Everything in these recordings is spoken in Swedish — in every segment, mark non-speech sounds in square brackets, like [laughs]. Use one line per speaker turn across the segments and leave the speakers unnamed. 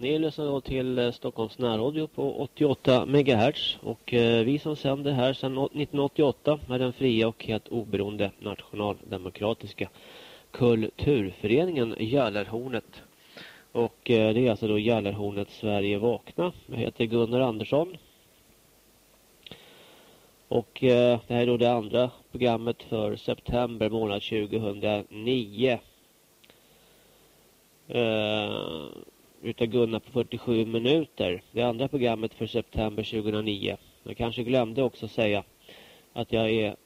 Ni lyssnar då till eh, Stockholms närradio på 88 MHz och eh, vi som sänder här sedan 1988 är den fria och helt oberoende nationaldemokratiska kulturföreningen Gällarhornet. Och eh, det är alltså då Gällarhornet Sverige vakna. Jag heter Gunnar Andersson. Och det här är då det andra programmet för september månad 2009 utav Gunnar på 47 minuter. Det andra programmet för september 2009. Jag kanske glömde också säga att jag är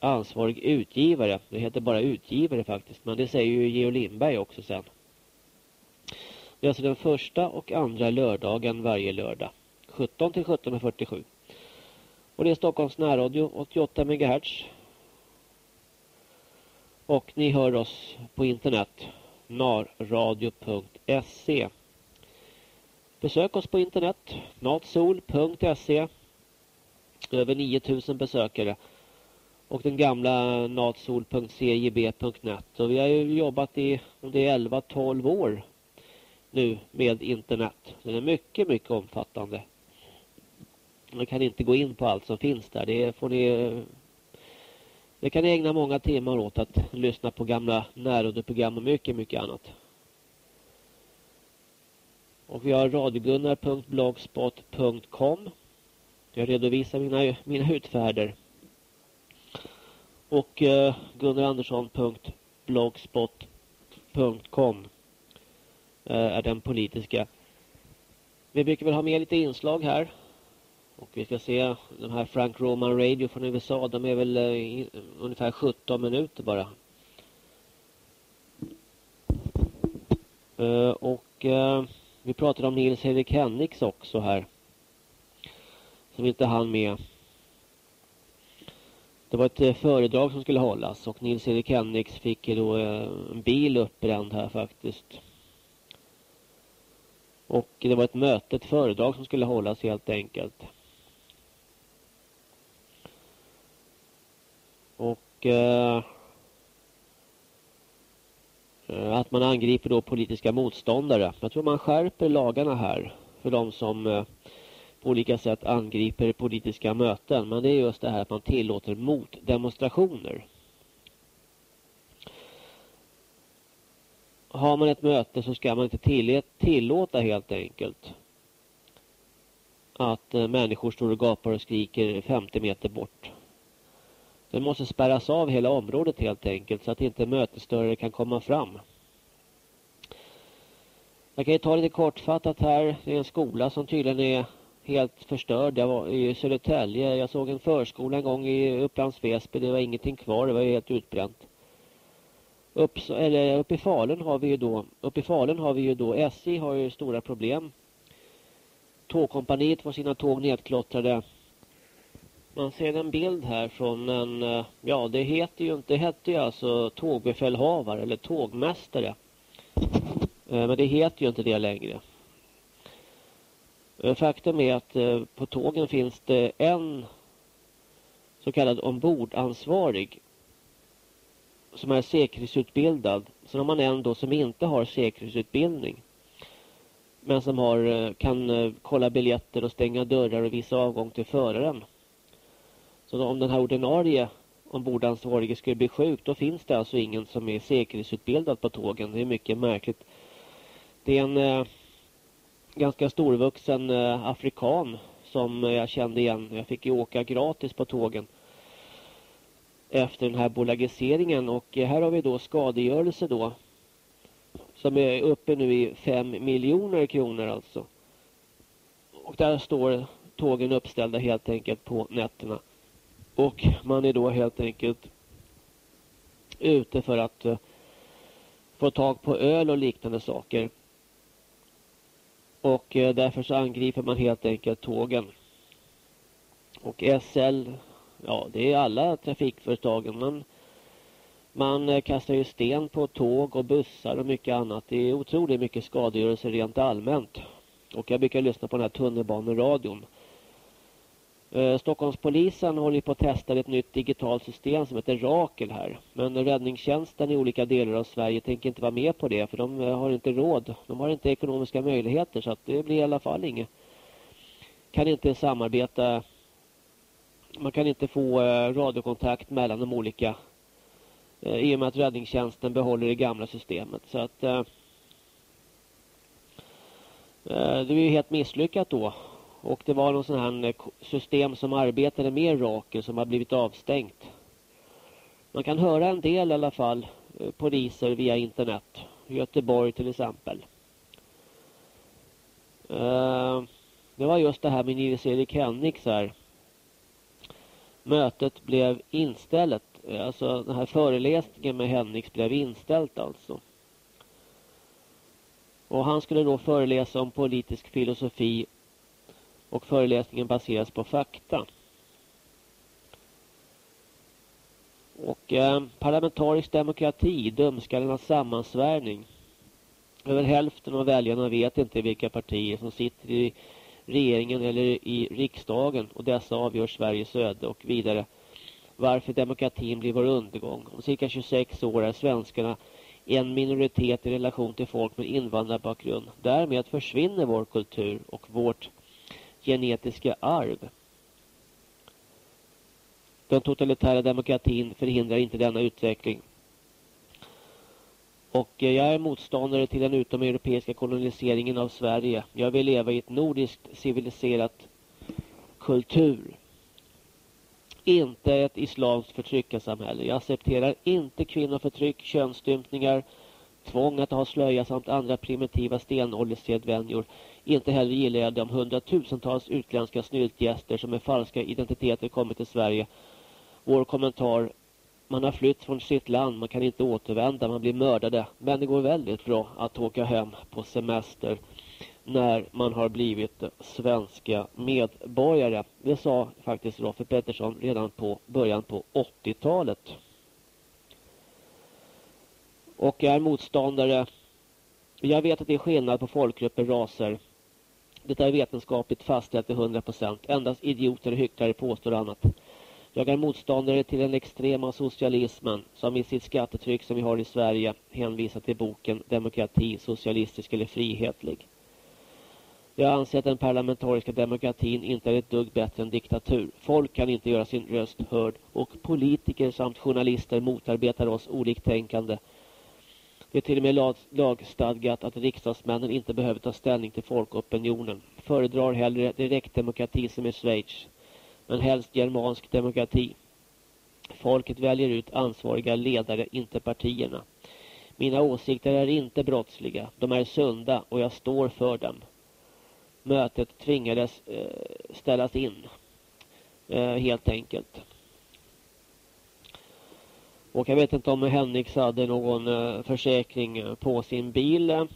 ansvarig utgivare. Det heter bara utgivare faktiskt. Men det säger ju Geo Lindberg också sen. Det är alltså den första och andra lördagen varje lördag. 17 till 17.47. Och det är Stockholms närradio 88 MHz. Och ni hör oss på internet narradio.se Besök oss på internet natsol.se Över 9000 besökare och den gamla natsol.cjb.net och vi har ju jobbat i det är 11-12 år nu med internet. Den är mycket, mycket omfattande. Man kan inte gå in på allt som finns där. Det får ni det kan ägna många timmar åt att lyssna på gamla närradioprogram och mycket, mycket annat. Och vi har radiogunnar.blogspot.com Jag redovisar mina, mina utfärder. Och eh, gunnarandersson.blogspot.com eh, är den politiska. Vi brukar väl ha med lite inslag här. Och vi ska se de här Frank Roman Radio från USA. De är väl eh, ungefär 17 minuter bara. Uh, och uh, vi pratade om Nils Henrik Henriks också här. Som inte hann med. Det var ett uh, föredrag som skulle hållas och Nils Henrik Henriks fick då en bil uppbränd här faktiskt. Och det var ett möte, ett föredrag som skulle hållas helt enkelt. Och eh, eh, att man angriper då politiska motståndare. Jag tror man skärper lagarna här för de som eh, på olika sätt angriper politiska möten. Men det är just det här att man tillåter motdemonstrationer. Har man ett möte så ska man inte tillåta helt enkelt att eh, människor står och gapar och skriker 50 meter bort. Det måste spärras av hela området helt enkelt så att inte mötesstörare kan komma fram. Jag kan ju ta lite kortfattat här. Det är en skola som tydligen är helt förstörd. Jag var i Södertälje. Jag såg en förskola en gång i Upplands Väsby. Det var ingenting kvar. Det var helt utbränt. Upp, eller uppe i Falun har vi ju då uppe i Falun har vi ju då SJ har ju stora problem. Tågkompaniet får sina tåg nedklottrade. Man ser en bild här från en, eh, ja det heter ju inte, hette ju alltså tågbefälhavare eller tågmästare. Eh, men det heter ju inte det längre. Eh, faktum är att på tågen finns det en så kallad ombordansvarig som är säkerhetsutbildad. Sen har man en då som inte har säkerhetsutbildning. Men som har, kan kolla biljetter och stänga dörrar och visa avgång till föraren. Så om den här ordinarie ombordansvarige skulle bli sjuk, då finns det alltså ingen som är säkerhetsutbildad på tågen. Det är mycket märkligt. Det är en eh, ganska storvuxen eh, afrikan som jag kände igen. Jag fick ju åka gratis på tågen efter den här bolagiseringen och eh, här har vi då skadegörelse då som är uppe nu i 5 miljoner kronor alltså. Och där står tågen uppställda helt enkelt på nätterna. Och man är då helt enkelt ute för att eh, få tag på öl och liknande saker. Och eh, därför så angriper man helt enkelt tågen. Och SL, ja det är alla trafikföretagen. Man, man eh, kastar ju sten på tåg och bussar och mycket annat. Det är otroligt mycket skadegörelse rent allmänt. Och jag brukar lyssna på den här tunnelbaneradion. radion Eh, Stockholmspolisen håller på att testa ett nytt digitalt system som heter Rakel här. Men räddningstjänsten i olika delar av Sverige tänker inte vara med på det för de eh, har inte råd. De har inte ekonomiska möjligheter så att det blir i alla fall inget. Kan inte samarbeta. Man kan inte få eh, radiokontakt mellan de olika i och med att räddningstjänsten behåller det gamla systemet. Så att det är ju helt misslyckat då och det var någon sån här eh, system som arbetade med Rakel som har blivit avstängt. Man kan höra en del i alla fall eh, poliser via internet. Göteborg till exempel. Eh, det var just det här med Nils-Erik Hennix här. Mötet blev inställt. Alltså den här föreläsningen med Hennix blev inställt alltså. Och han skulle då föreläsa om politisk filosofi och föreläsningen baseras på fakta. Och eh, parlamentarisk demokrati, dumskallarnas sammansvärning. Över hälften av väljarna vet inte vilka partier som sitter i regeringen eller i riksdagen och dessa avgör Sveriges öde och vidare varför demokratin blir vår undergång. Om cirka 26 år är svenskarna en minoritet i relation till folk med invandrarbakgrund. Därmed försvinner vår kultur och vårt genetiska arv. Den totalitära demokratin förhindrar inte denna utveckling. Och eh, jag är motståndare till den utomeuropeiska koloniseringen av Sverige. Jag vill leva i ett nordiskt civiliserat kultur. Inte ett islamskt förtryckarsamhälle. Jag accepterar inte kvinnoförtryck, könsstympningar, tvång att ha slöja samt andra primitiva stenålderssedvänjor. Inte heller gillar jag de hundratusentals utländska snyltgäster som med falska identiteter kommit till Sverige. Vår kommentar, man har flytt från sitt land, man kan inte återvända, man blir mördade. Men det går väldigt bra att åka hem på semester när man har blivit svenska medborgare. Det sa faktiskt Roffe Pettersson redan på början på 80-talet. Och jag är motståndare. Jag vet att det är skillnad på folkgrupper, raser. Det är vetenskapligt fastställt till 100%. Endast idioter och hycklare påstår annat. Jag är motståndare till den extrema socialismen som i sitt skattetryck som vi har i Sverige hänvisar till boken Demokrati, socialistisk eller frihetlig. Jag anser att den parlamentariska demokratin inte är ett dugg bättre än diktatur. Folk kan inte göra sin röst hörd och politiker samt journalister motarbetar oss oliktänkande det är till och med lagstadgat att riksdagsmännen inte behöver ta ställning till folkopinionen. Föredrar hellre direktdemokrati som i Schweiz. Men helst germansk demokrati. Folket väljer ut ansvariga ledare, inte partierna. Mina åsikter är inte brottsliga. De är sunda och jag står för dem. Mötet tvingades eh, ställas in. Eh, helt enkelt. Och jag vet inte om Henrik hade någon eh, försäkring eh, på sin bil.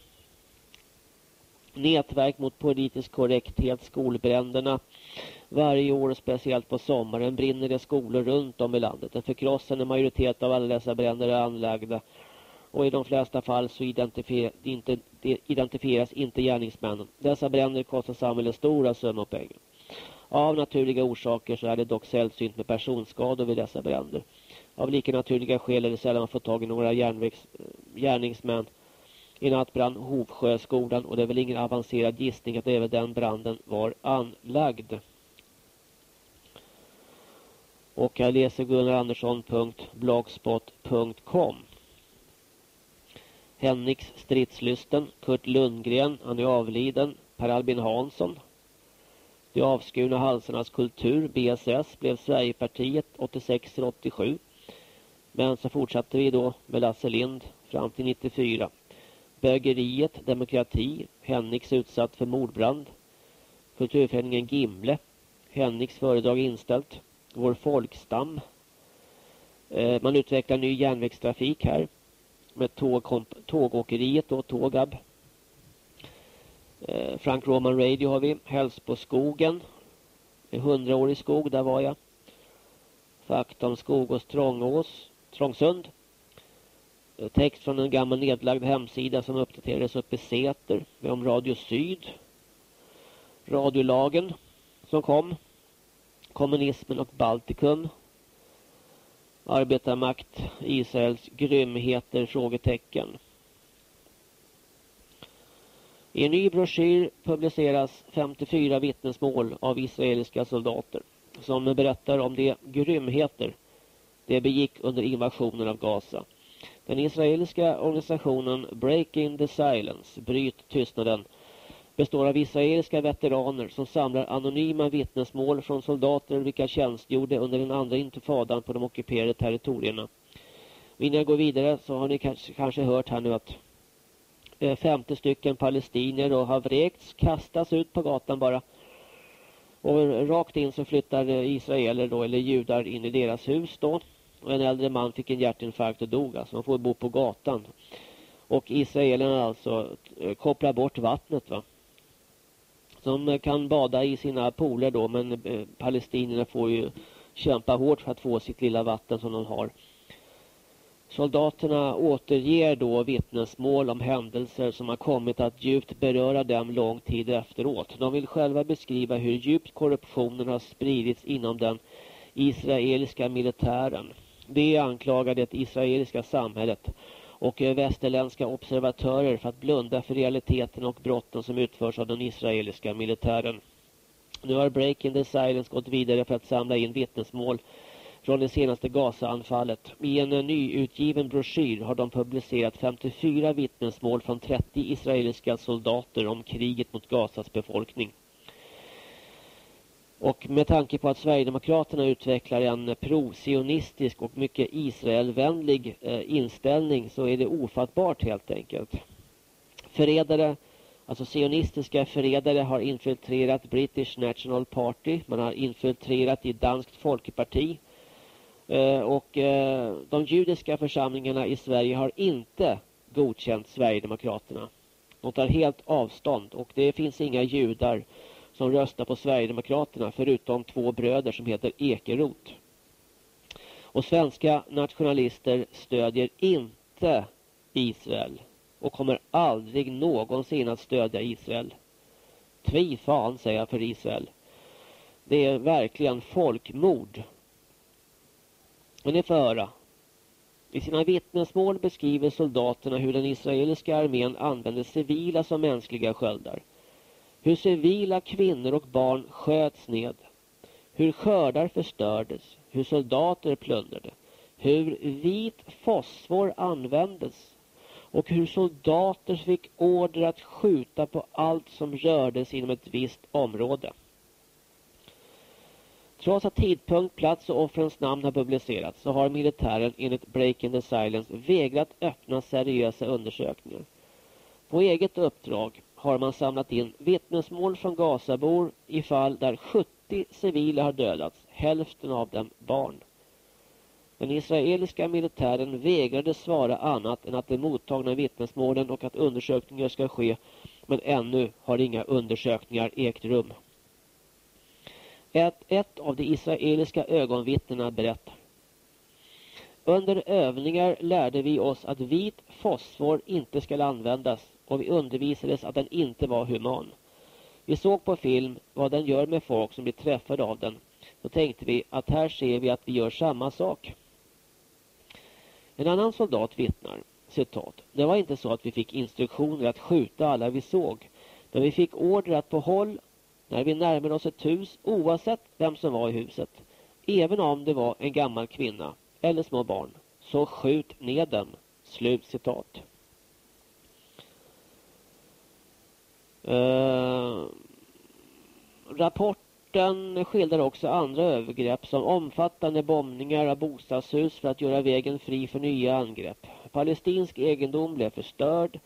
Nätverk mot politisk korrekthet, skolbränderna. Varje år, speciellt på sommaren, brinner det skolor runt om i landet. En förkrossande majoritet av alla dessa bränder är anlagda. Och i de flesta fall så identifier inte, identifieras inte gärningsmännen. Dessa bränder kostar samhället stora summor pengar. Av naturliga orsaker så är det dock sällsynt med personskador vid dessa bränder. Av lika naturliga skäl är det sällan man får tag i några järnvägs, eh, gärningsmän. I natt brann Hovsjöskolan och det är väl ingen avancerad gissning att även den branden var anlagd. Och jag läser gunnarandersson.blogspot.com Henriks stridslysten, Kurt Lundgren, han är avliden, Per Albin Hansson. De avskurna halsarnas kultur, BSS, blev Sverigepartiet 86-87. Men så fortsatte vi då med Lasse Lind fram till 94. Bögeriet, Demokrati, Henriks utsatt för mordbrand. Kulturföreningen Gimle, Henriks föredrag inställt. Vår folkstam. Eh, man utvecklar ny järnvägstrafik här med tågåkeriet och Tågab. Eh, Frank Roman Radio har vi. Hälsboskogen. Hundraårig skog, där var jag. Fakta om Skogås Trångås, Trångsund. Eh, text från en gammal nedlagd hemsida som uppdaterades uppe i Säter. Vi om Radio Syd. Radiolagen som kom. Kommunismen och Baltikum. Arbetarmakt, Israels grymheter, frågetecken. I en ny broschyr publiceras 54 vittnesmål av israeliska soldater som berättar om de grymheter de begick under invasionen av Gaza. Den israeliska organisationen Breaking the Silence, Bryt tystnaden, består av israeliska veteraner som samlar anonyma vittnesmål från soldater vilka tjänstgjorde under den andra intifadan på de ockuperade territorierna. Innan jag går vidare så har ni kanske, kanske hört här nu att eh, 50 stycken palestinier då har vräkts, kastas ut på gatan bara. Och rakt in så flyttar eh, israeler då, eller judar in i deras hus då. Och en äldre man fick en hjärtinfarkt och dog. Alltså man får bo på gatan. Och israelerna alltså eh, kopplar bort vattnet va. De kan bada i sina pooler då men eh, palestinierna får ju kämpa hårt för att få sitt lilla vatten som de har. Soldaterna återger då vittnesmål om händelser som har kommit att djupt beröra dem lång tid efteråt. De vill själva beskriva hur djupt korruptionen har spridits inom den israeliska militären. De anklagar det israeliska samhället och eh, västerländska observatörer för att blunda för realiteten och brotten som utförs av den israeliska militären. Nu har Breaking the Silence gått vidare för att samla in vittnesmål från det senaste Gaza-anfallet. I en eh, nyutgiven broschyr har de publicerat 54 vittnesmål från 30 israeliska soldater om kriget mot Gazas befolkning. Och med tanke på att Sverigedemokraterna utvecklar en pro-sionistisk och mycket Israelvänlig eh, inställning så är det ofattbart helt enkelt. Förrädare, alltså sionistiska förrädare har infiltrerat British National Party. Man har infiltrerat i Danskt Folkeparti. Eh, och eh, de judiska församlingarna i Sverige har inte godkänt Sverigedemokraterna. De tar helt avstånd och det finns inga judar som röstar på Sverigedemokraterna förutom två bröder som heter Ekerot. Och svenska nationalister stödjer inte Israel och kommer aldrig någonsin att stödja Israel. Tvi fan säger jag för Israel. Det är verkligen folkmord. Men ni får höra. I sina vittnesmål beskriver soldaterna hur den israeliska armén använder civila som mänskliga sköldar. Hur civila kvinnor och barn sköts ned. Hur skördar förstördes. Hur soldater plundrade. Hur vit fosfor användes. Och hur soldater fick order att skjuta på allt som rördes inom ett visst område. Trots att tidpunkt, plats och offrens namn har publicerats så har militären enligt Breaking the Silence vägrat öppna seriösa undersökningar. På eget uppdrag har man samlat in vittnesmål från Gazabor i fall där 70 civila har dödats, hälften av dem barn. Den israeliska militären vägrade svara annat än att de mottagna vittnesmålen och att undersökningar ska ske, men ännu har inga undersökningar ägt rum. Ett, ett av de israeliska ögonvittnena berättar. Under övningar lärde vi oss att vit fosfor inte ska användas och vi undervisades att den inte var human. Vi såg på film vad den gör med folk som blir träffade av den. Då tänkte vi att här ser vi att vi gör samma sak. En annan soldat vittnar. citat. Det var inte så att vi fick instruktioner att skjuta alla vi såg. Men vi fick order att på håll när vi närmade oss ett hus oavsett vem som var i huset. Även om det var en gammal kvinna eller små barn. Så skjut ned dem." Slut citat. Uh, Eh, rapporten skildrar också andra övergrepp som omfattande bombningar av bostadshus för att göra vägen fri för nya angrepp. Palestinsk egendom blev förstörd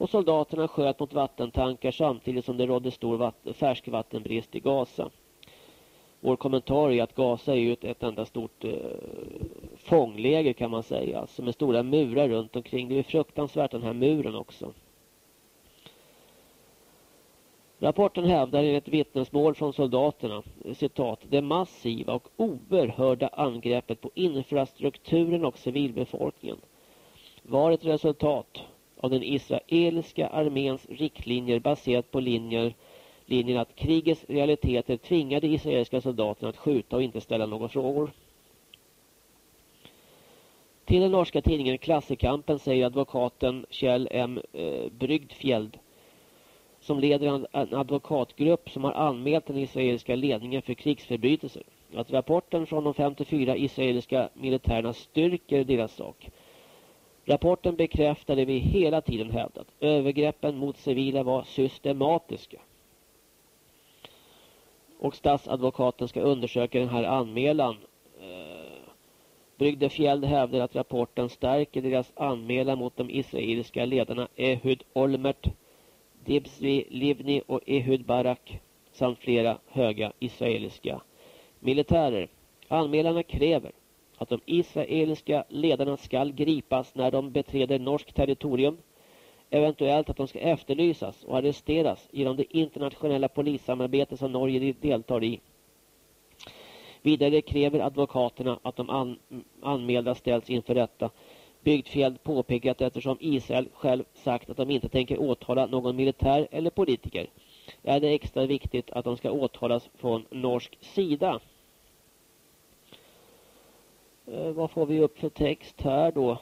och soldaterna sköt mot vattentankar samtidigt som det rådde stor vatten, färskvattenbrist i Gaza. Vår kommentar är att Gaza är ju ett, ett enda stort eh, fångläger kan man säga. Alltså med stora murar runt omkring. Det är fruktansvärt den här muren också. Rapporten hävdar enligt vittnesmål från soldaterna, citat, det massiva och oerhörda angreppet på infrastrukturen och civilbefolkningen var ett resultat av den israeliska arméns riktlinjer baserat på linjer, linjen att krigets realiteter tvingade israeliska soldaterna att skjuta och inte ställa några frågor. Till den norska tidningen Klassekampen säger advokaten Kjell M. Eh, Brygdfjeld som leder en advokatgrupp som har anmält den israeliska ledningen för krigsförbrytelser. Att rapporten från de 54 israeliska militärerna styrker deras sak. Rapporten bekräftade vi hela tiden hävdat. Övergreppen mot civila var systematiska. Och statsadvokaten ska undersöka den här anmälan. Eh, Brygdefjäll hävdar att rapporten stärker deras anmälan mot de israeliska ledarna Ehud Olmert, Dibsvi Livni och Ehud Barak samt flera höga israeliska militärer. Anmälarna kräver att de israeliska ledarna skall gripas när de beträder norskt territorium. Eventuellt att de ska efterlysas och arresteras genom det internationella polissamarbete som Norge deltar i. Vidare kräver advokaterna att de an anmälda ställs inför rätta. Bygdfjeld påpekat eftersom Israel själv sagt att de inte tänker åtala någon militär eller politiker är det extra viktigt att de ska åtalas från norsk sida. Eh, vad får vi upp för text här då?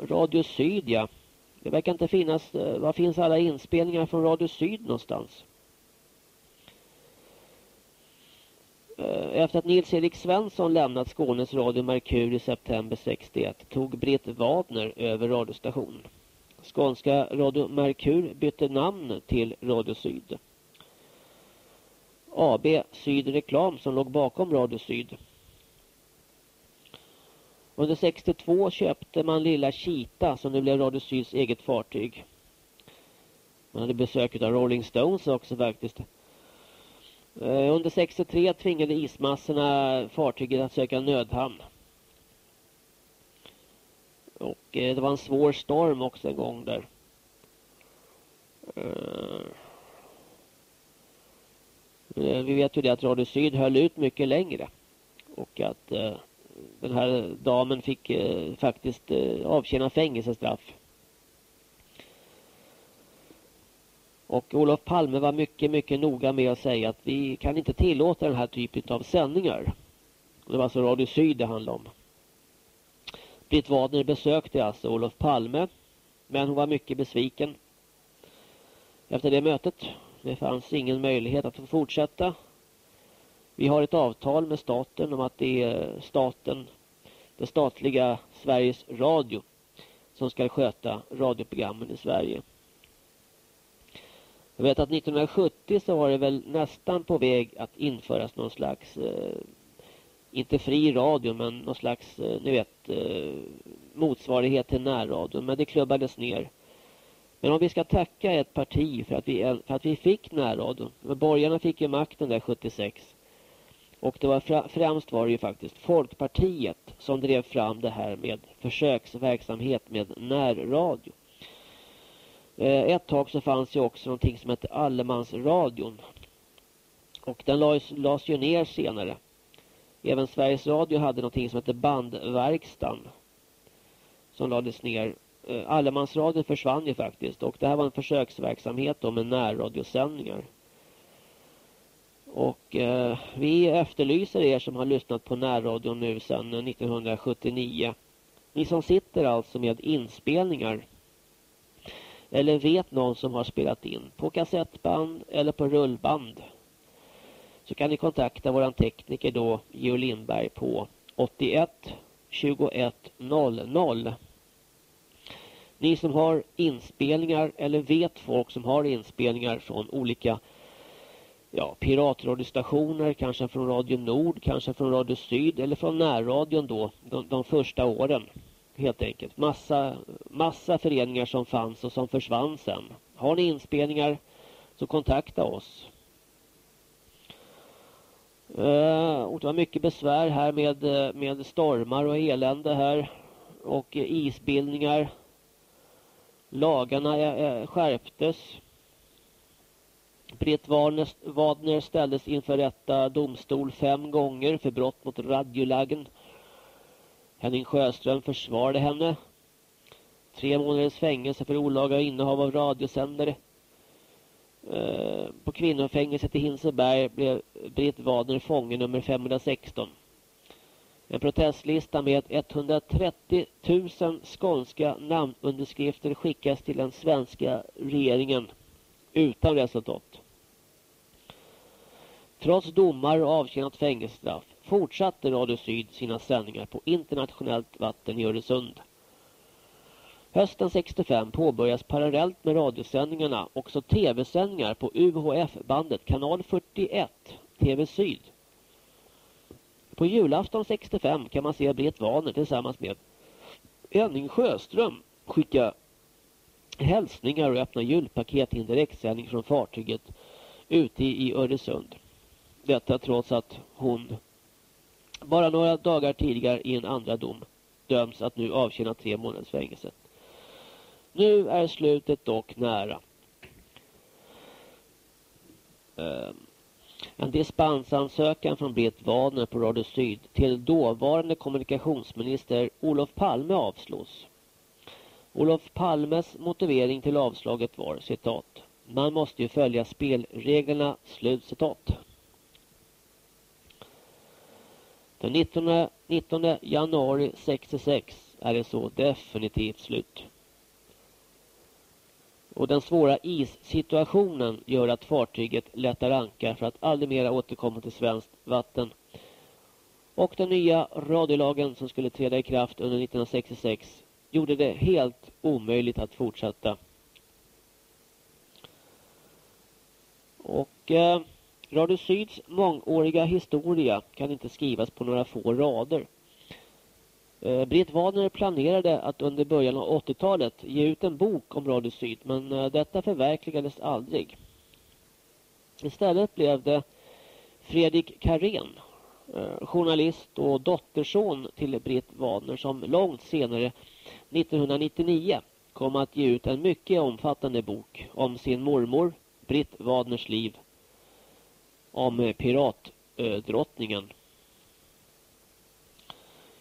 Radio Syd, ja. Det verkar inte finnas... Eh, var finns alla inspelningar från Radio Syd någonstans? Eh, efter att Nils-Erik Svensson lämnat Skånes Radio Merkur i september 61 tog Britt Wadner över radiostationen. Skånska Radio Merkur bytte namn till Radio Syd. AB Syd Reklam som låg bakom Radio Syd under 62 köpte man lilla Kita som nu blev Radio Syds eget fartyg. Man hade besök av Rolling Stones också faktiskt. Eh, under 63 tvingade ismassorna fartyget att söka nödhamn. Och eh, det var en svår storm också en gång där. Eh, vi vet ju det att Radio Syd höll ut mycket längre. Och att den här damen fick faktiskt avtjäna fängelsestraff. Och Olof Palme var mycket, mycket noga med att säga att vi kan inte tillåta den här typen av sändningar. Det var alltså Radio Syd det handlade om. Britt Wadner besökte alltså Olof Palme. Men hon var mycket besviken. Efter det mötet. Det fanns ingen möjlighet att få fortsätta. Vi har ett avtal med staten om att det är staten, det statliga Sveriges Radio som ska sköta radioprogrammen i Sverige. Jag vet att 1970 så var det väl nästan på väg att införas någon slags, eh, inte fri radio men någon slags, eh, ni vet, eh, motsvarighet till närradio. Men det klubbades ner. Men om vi ska tacka ett parti för att vi, för att vi fick närradio. Borgarna fick ju makten där 76. Och det var främst var det ju faktiskt Folkpartiet som drev fram det här med försöksverksamhet med närradio. Eh, ett tag så fanns ju också någonting som hette Allemansradion. Och den lades, lades ju ner senare. Även Sveriges Radio hade någonting som hette Bandverkstan. Som lades ner. Eh, Allemansradion försvann ju faktiskt. Och det här var en försöksverksamhet då med närradiosändningar. Och eh, vi efterlyser er som har lyssnat på närradion nu sedan eh, 1979. Ni som sitter alltså med inspelningar eller vet någon som har spelat in på kassettband eller på rullband så kan ni kontakta våran tekniker då Geo Lindberg på 81 21 00. Ni som har inspelningar eller vet folk som har inspelningar från olika ja, piratradiostationer, kanske från Radio Nord, kanske från Radio Syd eller från närradion då, de, de första åren helt enkelt. Massa, massa föreningar som fanns och som försvann sen. Har ni inspelningar så kontakta oss. Uh, och det var mycket besvär här med, eh, med stormar och elände här. Och eh, isbildningar. Lagarna uh, skärptes. Britt Wadner ställdes inför rätta domstol fem gånger för brott mot radiolagen. Henning Sjöström försvarade henne. Tre månaders fängelse för olaga innehav av radiosändare. Eh, på kvinnofängelset i Hinseberg blev Britt Wadner fånge nummer 516. En protestlista med 130 000 skånska namnunderskrifter skickas till den svenska regeringen utan resultat. Trots domar och avtjänat fängelsestraff fortsatte Radio Syd sina sändningar på internationellt vatten i Öresund. Hösten 65 påbörjas parallellt med radiosändningarna också tv-sändningar på UHF-bandet kanal 41 TV Syd. På julafton 65 kan man se Britt Warner tillsammans med Henning Sjöström skicka hälsningar och öppna julpaket i en direktsändning från fartyget ute i Öresund. Detta trots att hon bara några dagar tidigare i en andra dom döms att nu avtjäna tre månaders fängelse. Nu är slutet dock nära. Ehm, en dispensansökan från Britt Wadner på Radio Syd till dåvarande kommunikationsminister Olof Palme avslås. Olof Palmes motivering till avslaget var citat. Man måste ju följa spelreglerna, slut citat. Den 19, 19 januari 66 är det så definitivt slut. Och den svåra issituationen gör att fartyget lättar ankar för att aldrig mera återkomma till svenskt vatten. Och den nya radiolagen som skulle träda i kraft under 1966 gjorde det helt omöjligt att fortsätta. Och eh, Radio Syds mångåriga historia kan inte skrivas på några få rader. Eh, Britt Wadner planerade att under början av 80-talet ge ut en bok om Radio Syd men eh, detta förverkligades aldrig. Istället blev det Fredrik Karén, eh, journalist och dotterson till Britt Wadner som långt senare 1999 kom att ge ut en mycket omfattande bok om sin mormor Britt Wadners liv om eh, piratdrottningen.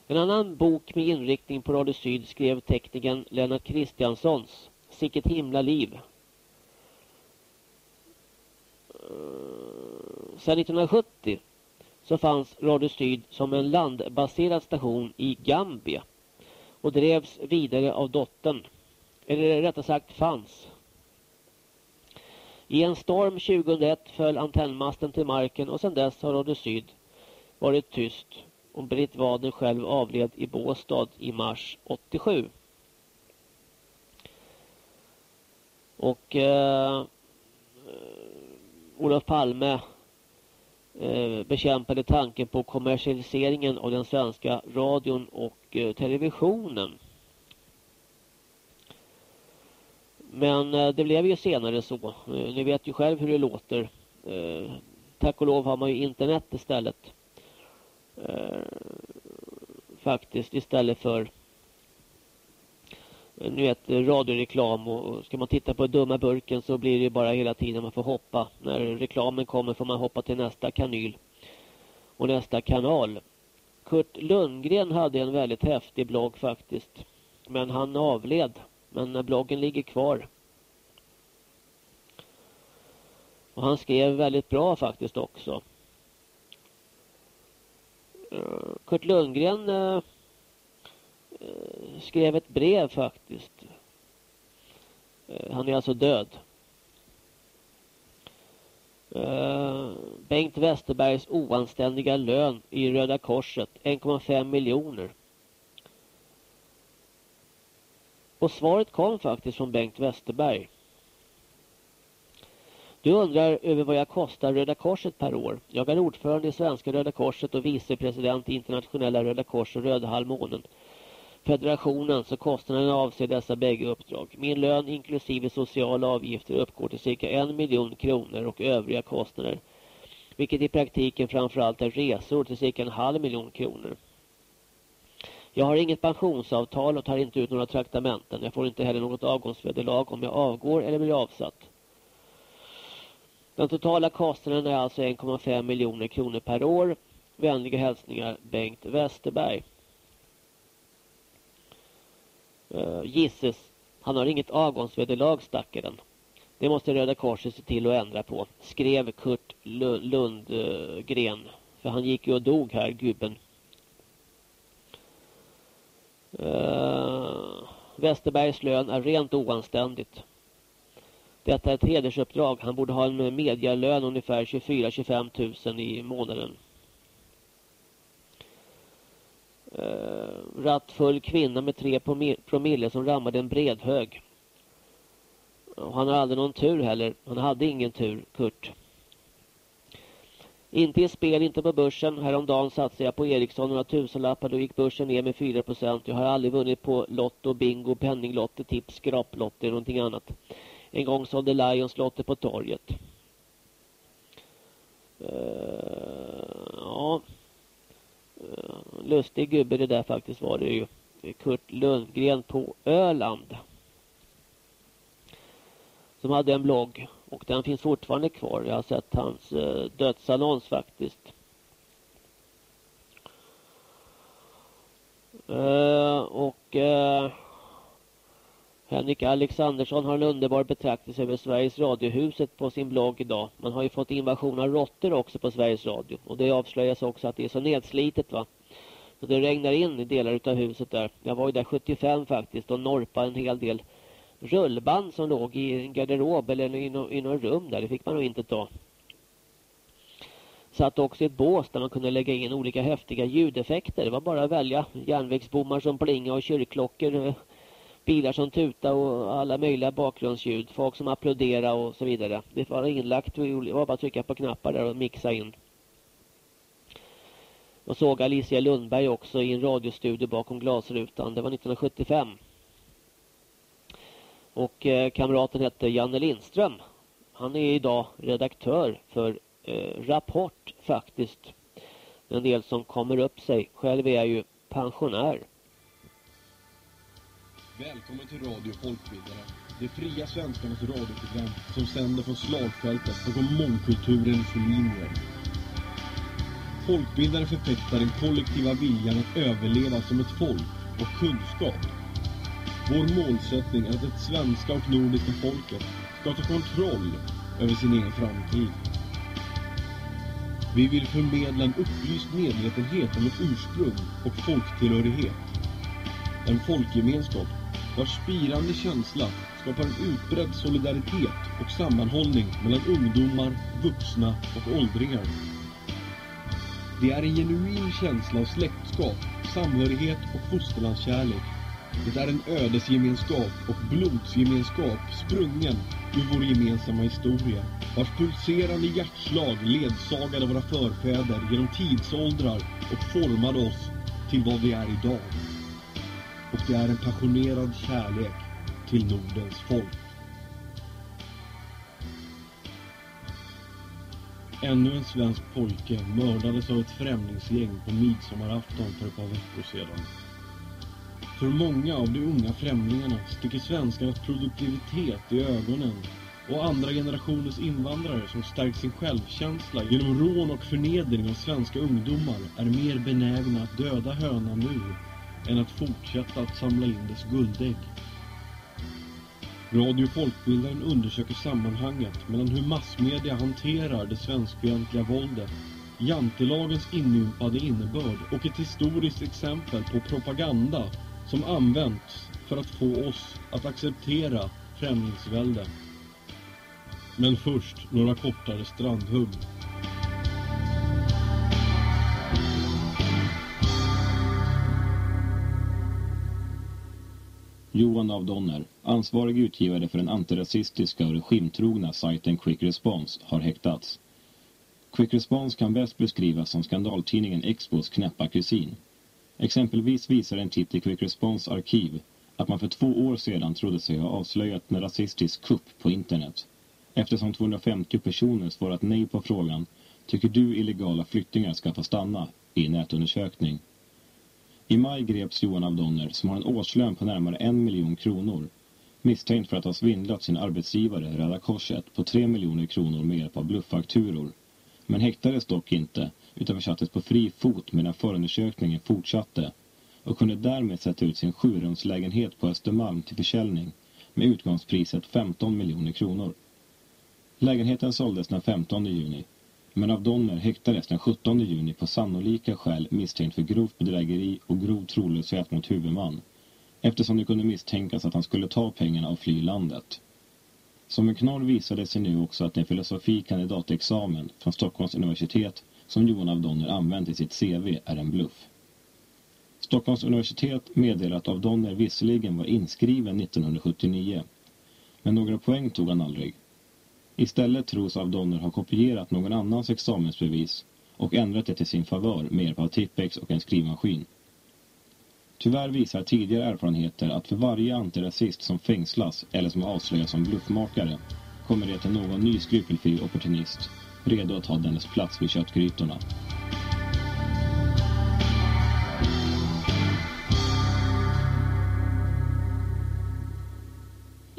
En annan bok med inriktning på Radio Syd skrev teknikern Lennart Kristianssons Sicket himla liv. Eh, sedan 1970 så fanns Radio Syd som en landbaserad station i Gambia och drevs vidare av dottern. Eller rättare sagt fanns. I en storm 2001 föll antennmasten till marken och sedan dess har Radio Syd varit tyst och Britt Wader själv avled i Båstad i mars 87. Och eh, Olof Palme eh, bekämpade tanken på kommersialiseringen av den svenska radion och eh, televisionen. Men eh, det blev ju senare så. Eh, ni vet ju själv hur det låter. Eh, tack och lov har man ju internet istället. Eh, faktiskt istället för eh, nu vet radioreklam och ska man titta på dumma burken så blir det bara hela tiden man får hoppa. När reklamen kommer får man hoppa till nästa kanyl och nästa kanal. Kurt Lundgren hade en väldigt häftig blogg faktiskt. Men han avled men bloggen ligger kvar. Och han skrev väldigt bra faktiskt också. Eh, Kurt Lundgren eh, eh, skrev ett brev faktiskt. Han är alltså död. Bengt Westerbergs oanständiga lön i Röda Korset 1,5 miljoner. Och svaret kom faktiskt från Bengt Westerberg. Du undrar över vad jag kostar Röda Korset per år. Jag är ordförande i Svenska Röda Korset och vicepresident i Internationella Röda Kors och Röda Halvmånen. Federationen så kostnaden avser dessa bägge uppdrag. Min lön inklusive sociala avgifter uppgår till cirka en miljon kronor och övriga kostnader. Vilket i praktiken framförallt är resor till cirka en halv miljon kronor. Jag har inget pensionsavtal och tar inte ut några traktamenten. Jag får inte heller något avgångsvederlag om jag avgår eller blir avsatt. Den totala kostnaden är alltså 1,5 miljoner kronor per år. Vänliga hälsningar Bengt Westerberg. Uh, han har inget avgångsvederlag stackaren. Det måste Röda Korset se till att ändra på. Skrev Kurt Lundgren. För han gick ju och dog här, gubben. Uh, Westerbergs lön är rent oanständigt. Detta är ett hedersuppdrag. Han borde ha en medialön ungefär 24-25 000 i månaden. Uh, rattfull kvinna med tre promille som rammade en bredhög. Och han har aldrig någon tur heller. Han hade ingen tur, Kurt. Inte i spel, inte på börsen. Häromdagen satsade jag på Ericsson några tusenlappar. Då gick börsen ner med 4%. Jag har aldrig vunnit på lotto, bingo, penninglotter, tips, skraplotter eller någonting annat. En gång sålde Lions lotter på torget. Uh, ja. Uh, lustig gubbe det där faktiskt var det ju. Kurt Lundgren på Öland. Som hade en blogg. Och den finns fortfarande kvar. Jag har sett hans eh, dödsannons faktiskt. Eh, och eh, Henrik Alexandersson har en underbar betraktelse över Sveriges Radiohuset på sin blogg idag. Man har ju fått invasion av råttor också på Sveriges Radio. Och det avslöjas också att det är så nedslitet va. Så det regnar in i delar av huset där. Jag var ju där 75 faktiskt och norpa en hel del rullband som låg i en garderob eller i, någon, i något rum där. Det fick man nog inte ta. Satt också i ett bås där man kunde lägga in olika häftiga ljudeffekter. Det var bara att välja järnvägsbommar som plingade och kyrkklockor eh, bilar som tuta och alla möjliga bakgrundsljud. Folk som applåderar och så vidare. Det var inlagt och det var bara att trycka på knappar där och mixa in. Och såg Alicia Lundberg också i en radiostudio bakom glasrutan. Det var 1975. Och eh, kamraten hette Janne Lindström. Han är idag redaktör för eh, Rapport faktiskt. En del som kommer upp sig. Själv är jag ju pensionär.
Välkommen till Radio Folkbildare. Det fria svenskarnas radioprogram som sänder från slagfältet bakom mångkulturens linjer. Folkbildare förfäktar den kollektiva viljan att överleva som ett folk och kunskap. Vår målsättning är att det svenska och nordiska folket ska ta kontroll över sin egen framtid. Vi vill förmedla en upplyst medvetenhet om ett ursprung och folktillhörighet. En folkgemenskap vars spirande känsla skapar en utbredd solidaritet och sammanhållning mellan ungdomar, vuxna och åldringar. Det är en genuin känsla av släktskap, samhörighet och fosterlandskärlek. Det är en ödesgemenskap och blodsgemenskap sprungen ur vår gemensamma historia, vars pulserande hjärtslag ledsagade våra förfäder genom tidsåldrar och formade oss till vad vi är idag och det är en passionerad kärlek till Nordens folk. Ännu en svensk pojke mördades av ett främlingsgäng på midsommarafton för ett par veckor sedan. För många av de unga främlingarna sticker svenskarnas produktivitet i ögonen och andra generationens invandrare som stärkt sin självkänsla genom rån och förnedring av svenska ungdomar är mer benägna att döda hönan nu än att fortsätta att samla in dess guldägg. Radio Folkbildaren undersöker sammanhanget mellan hur massmedia hanterar det svenskfientliga våldet, jantelagens inympade innebörd och ett historiskt exempel på propaganda
som använts för att få oss att acceptera främlingsvälde. Men först några kortare strandhugg.
Johan av Donner, ansvarig utgivare för den antirasistiska och regimtrogna sajten Quick Response, har häktats. Quick Response kan bäst beskrivas som skandaltidningen Expos knäppa kusin. Exempelvis visar en titt i Quick Response arkiv att man för två år sedan trodde sig ha avslöjat en rasistisk kupp på internet. Eftersom 250 personer svarat nej på frågan Tycker du illegala flyktingar ska få stanna? i nätundersökning. I maj greps Johan Avdonner, som har en årslön på närmare en miljon kronor misstänkt för att ha svindlat sin arbetsgivare Röda Korset på tre miljoner kronor med hjälp av blufffakturor. Men häktades dock inte utan försattes på fri fot medan förundersökningen fortsatte och kunde därmed sätta ut sin sjurumslägenhet på Östermalm till försäljning med utgångspriset 15 miljoner kronor. Lägenheten såldes den 15 juni men av Donner häktades den 17 juni på sannolika skäl misstänkt för grovt bedrägeri och grov trolöshet mot huvudman eftersom det kunde misstänkas att han skulle ta pengarna och fly landet. Som en knorr visade sig nu också att en filosofikandidatexamen från Stockholms universitet som Johan Avdonner använt i sitt CV är en bluff. Stockholms universitet meddelar att Avdonner visserligen var inskriven 1979 men några poäng tog han aldrig. Istället tros Avdonner ha kopierat någon annans examensbevis och ändrat det till sin favör med hjälp av Tippex och en skrivmaskin. Tyvärr visar tidigare erfarenheter att för varje antirasist som fängslas eller som avslöjas som bluffmakare kommer det till någon ny skrupelfri opportunist redo att ta dennes plats vid köttgrytorna.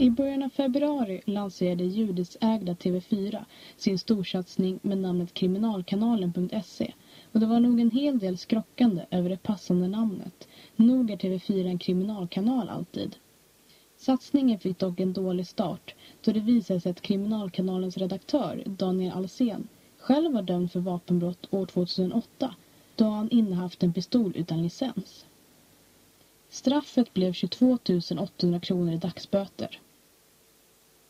I början av februari lanserade judisägda TV4 sin storsatsning med namnet kriminalkanalen.se och det var nog en hel del skrockande över det passande namnet. Nog är TV4 en kriminalkanal alltid. Satsningen fick dock en dålig start då det visade sig att kriminalkanalens redaktör Daniel Alsen själv var dömd för vapenbrott år 2008 då han innehaft en pistol utan licens. Straffet blev 22 800 kronor i dagsböter.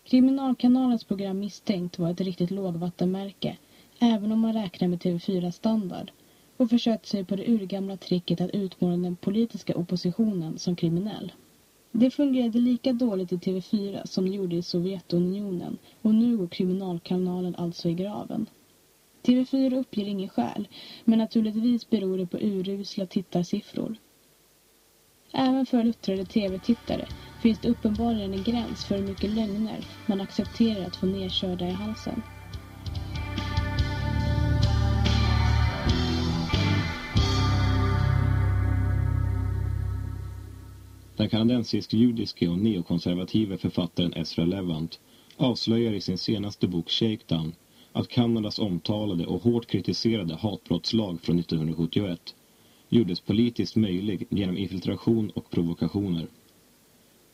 Kriminalkanalens program Misstänkt var ett riktigt lågvattenmärke även om man räknar med TV4 standard och försökte sig på det urgamla tricket att utmåla den politiska oppositionen som kriminell. Det fungerade lika dåligt i TV4 som det gjorde i Sovjetunionen och nu går kriminalkanalen alltså i graven. TV4 uppger ingen skäl, men naturligtvis beror det på urusla tittarsiffror. Även för luttrade tv-tittare finns det uppenbarligen en gräns för hur mycket lögner man accepterar att få nedkörda i halsen.
Den kanadensisk-judiske och neokonservative författaren Ezra Levant avslöjar i sin senaste bok Shakedown att Kanadas omtalade och hårt kritiserade hatbrottslag från 1971 gjordes politiskt möjlig genom infiltration och provokationer.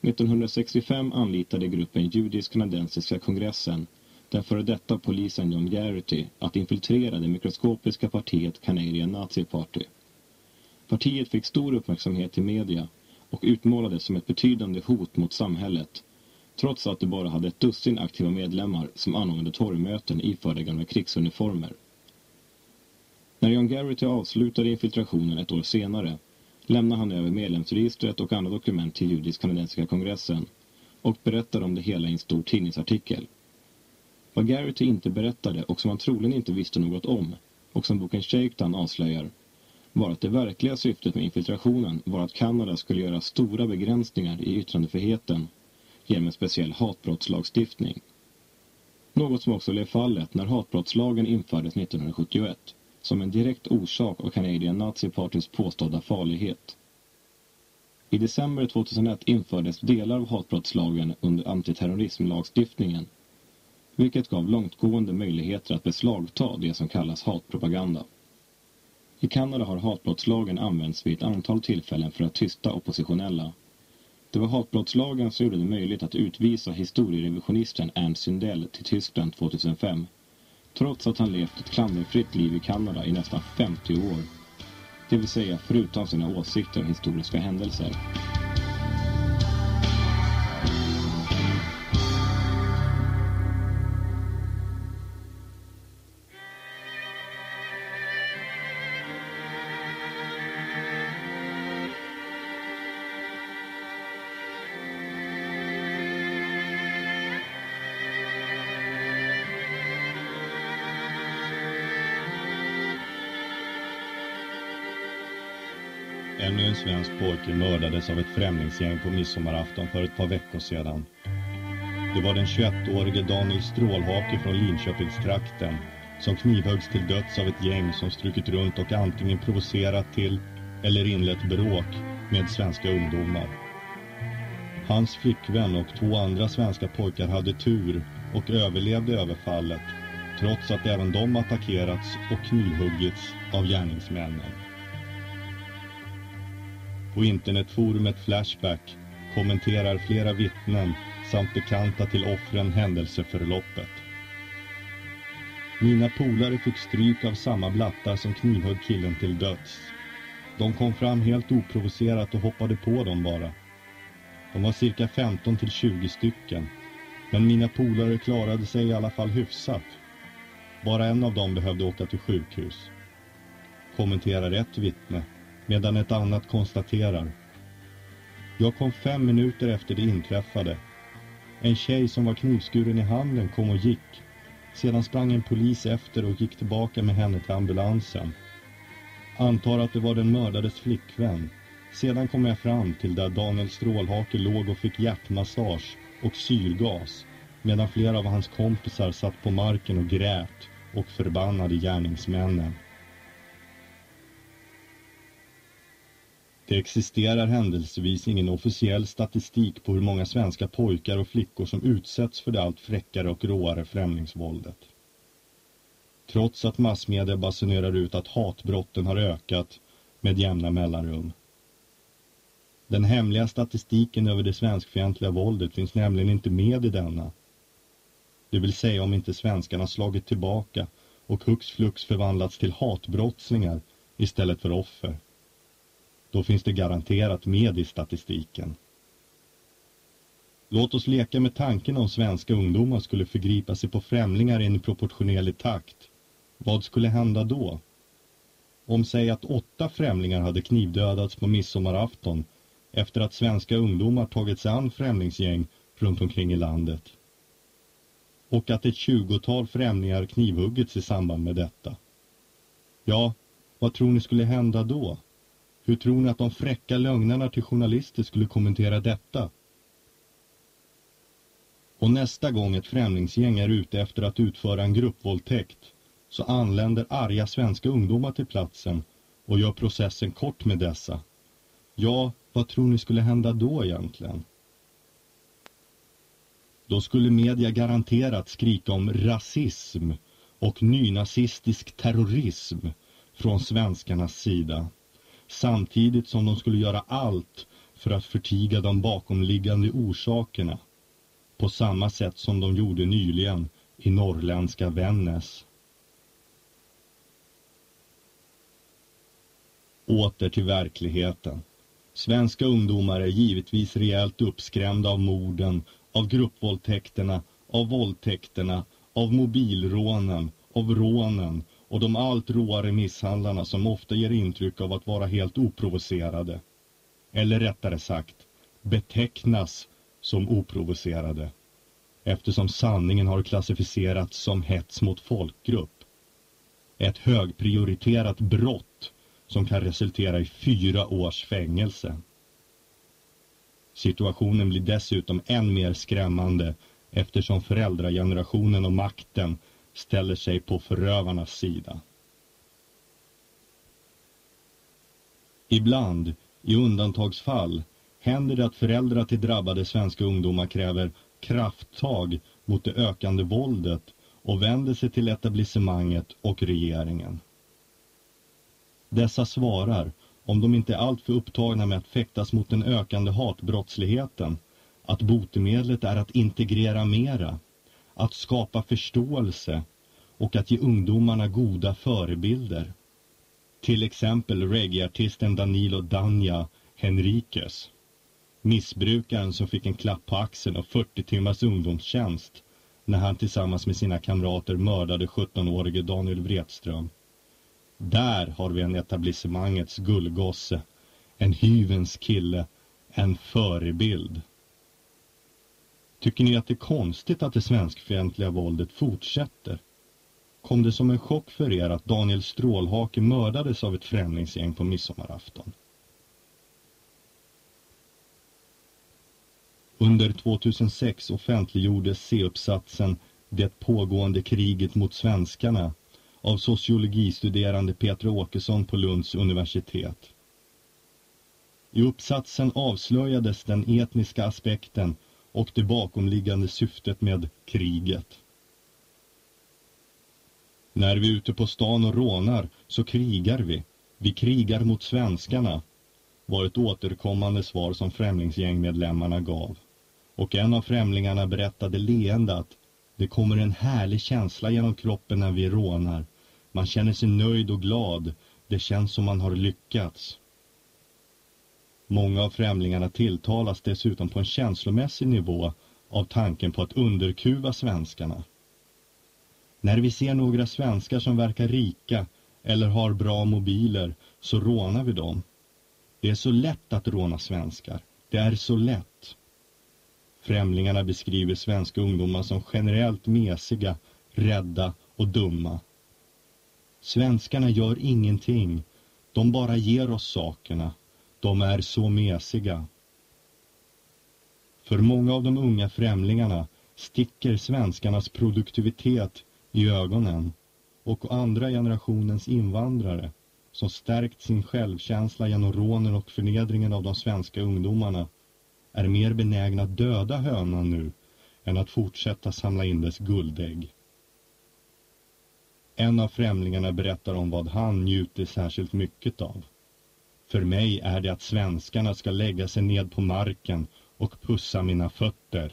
1965 anlitade gruppen judisk-kanadensiska kongressen den före detta polisen John Garrity att infiltrera det mikroskopiska partiet Canadian Nazi Party. Partiet fick stor uppmärksamhet i media och utmålades som ett betydande hot mot samhället trots att det bara hade ett dussin aktiva medlemmar som anordnade torgmöten iförda gamla krigsuniformer. När John Garrity avslutade infiltrationen ett år senare lämnade han över medlemsregistret och andra dokument till judisk-kanadensiska kongressen och berättade om det hela i en stor tidningsartikel. Vad Garrity inte berättade och som han troligen inte visste något om och som boken Shakedown avslöjar var att det verkliga syftet med infiltrationen var att Kanada skulle göra stora begränsningar i yttrandefriheten genom en speciell hatbrottslagstiftning. Något som också blev fallet när hatbrottslagen infördes 1971 som en direkt orsak av Canadian Nazi Partys påstådda farlighet. I december 2001 infördes delar av hatbrottslagen under antiterrorismlagstiftningen vilket gav långtgående möjligheter att beslagta det som kallas hatpropaganda. I Kanada har hatbrottslagen använts vid ett antal tillfällen för att tysta oppositionella. Det var hatbrottslagen som gjorde det möjligt att utvisa historierevisionisten Ernst Sundell till Tyskland 2005 trots att han levt ett klanderfritt liv i Kanada i nästan 50 år. Det vill säga förutom sina åsikter och historiska händelser.
Svensk pojke mördades av ett främlingsgäng på midsommarafton för ett par veckor sedan. Det var den 21-årige Daniel Strålhake från Linköpingstrakten som knivhöggs till döds av ett gäng som strukit runt och antingen provocerat till eller inlett bråk med svenska ungdomar. Hans flickvän och två andra svenska pojkar hade tur och överlevde överfallet trots att även de attackerats och knivhuggits av gärningsmännen. På internetforumet Flashback kommenterar flera vittnen samt bekanta till offren händelseförloppet. Mina polare fick stryk av samma blattar som knivhögg killen till döds. De kom fram helt oprovocerat och hoppade på dem bara. De var cirka 15 till 20 stycken. Men mina polare klarade sig i alla fall hyfsat. Bara en av dem behövde åka till sjukhus. Kommenterar ett vittne, medan ett annat konstaterar. Jag kom fem minuter efter det inträffade. En tjej som var knivskuren i handen kom och gick. Sedan sprang en polis efter och gick tillbaka med henne till ambulansen. Antar att det var den mördades flickvän. Sedan kom jag fram till där Daniel Strålhake låg och fick hjärtmassage och syrgas medan flera av hans kompisar satt på marken och grät och förbannade gärningsmännen. Det existerar händelsevis ingen officiell statistik på hur många svenska pojkar och flickor som utsätts för det allt fräckare och råare främlingsvåldet. Trots att massmedia basunerar ut att hatbrotten har ökat med jämna mellanrum. Den hemliga statistiken över det svenskfientliga våldet finns nämligen inte med i denna. Det vill säga om inte svenskarna slagit tillbaka och hux flux förvandlats till hatbrottslingar istället för offer. Då finns det garanterat med i statistiken. Låt oss leka med tanken om svenska ungdomar skulle förgripa sig på främlingar i en proportionerlig takt. Vad skulle hända då? Om säg att åtta främlingar hade knivdödats på midsommarafton efter att svenska ungdomar tagit sig an främlingsgäng runt omkring i landet. Och att ett tjugotal främlingar knivhuggits i samband med detta. Ja, vad tror ni skulle hända då? Hur tror ni att de fräcka lögnarna till journalister skulle kommentera detta? Och nästa gång ett främlingsgäng är ute efter att utföra en gruppvåldtäkt så anländer arga svenska ungdomar till platsen och gör processen kort med dessa. Ja, vad tror ni skulle hända då egentligen? Då skulle media garanterat skrika om rasism och nynazistisk terrorism från svenskarnas sida. Samtidigt som de skulle göra allt för att förtiga de bakomliggande orsakerna. På samma sätt som de gjorde nyligen i norrländska Vännäs. Åter till verkligheten. Svenska ungdomar är givetvis rejält uppskrämda av morden, av gruppvåldtäkterna, av våldtäkterna, av mobilrånen, av rånen och de allt råare misshandlarna som ofta ger intryck av att vara helt oprovocerade. Eller rättare sagt, betecknas som oprovocerade. Eftersom sanningen har klassificerats som hets mot folkgrupp. Ett högprioriterat brott som kan resultera i fyra års fängelse. Situationen blir dessutom än mer skrämmande eftersom föräldragenerationen och makten ställer sig på förövarnas sida. Ibland, i undantagsfall, händer det att föräldrar till drabbade svenska ungdomar kräver krafttag mot det ökande våldet och vänder sig till etablissemanget och regeringen. Dessa svarar, om de inte är alltför upptagna med att fäktas mot den ökande hatbrottsligheten, att botemedlet är att integrera mera, att skapa förståelse och att ge ungdomarna goda förebilder. Till exempel reggaeartisten Danilo Danja Henriquez. Missbrukaren som fick en klapp på axeln och 40 timmars ungdomstjänst när han tillsammans med sina kamrater mördade 17-årige Daniel Wretström. Där har vi en etablissemangets gullgosse, en hyvens kille, en förebild. Tycker ni att det är konstigt att det svenskfientliga våldet fortsätter? Kom det som en chock för er att Daniel Strålhake mördades av ett främlingsgäng på midsommarafton? Under 2006 offentliggjordes C-uppsatsen Det pågående kriget mot svenskarna av sociologistuderande Petra Åkesson på Lunds universitet. I uppsatsen avslöjades den etniska aspekten och det bakomliggande syftet med kriget. När vi är ute på stan och rånar så krigar vi. Vi krigar mot svenskarna, var ett återkommande svar som främlingsgängmedlemmarna gav. Och en av främlingarna berättade leende att det kommer en härlig känsla genom kroppen när vi rånar. Man känner sig nöjd och glad. Det känns som man har lyckats. Många av främlingarna tilltalas dessutom på en känslomässig nivå av tanken på att underkuva svenskarna. När vi ser några svenskar som verkar rika eller har bra mobiler så rånar vi dem. Det är så lätt att råna svenskar. Det är så lätt. Främlingarna beskriver svenska ungdomar som generellt mesiga, rädda och dumma. Svenskarna gör ingenting. De bara ger oss sakerna. De är så mesiga. För många av de unga främlingarna sticker svenskarnas produktivitet i ögonen och andra generationens invandrare som stärkt sin självkänsla genom rånen och förnedringen av de svenska ungdomarna är mer benägna att döda hönan nu än att fortsätta samla in dess guldägg. En av främlingarna berättar om vad han njuter särskilt mycket av. För mig är det att svenskarna ska lägga sig ned på marken och pussa mina fötter.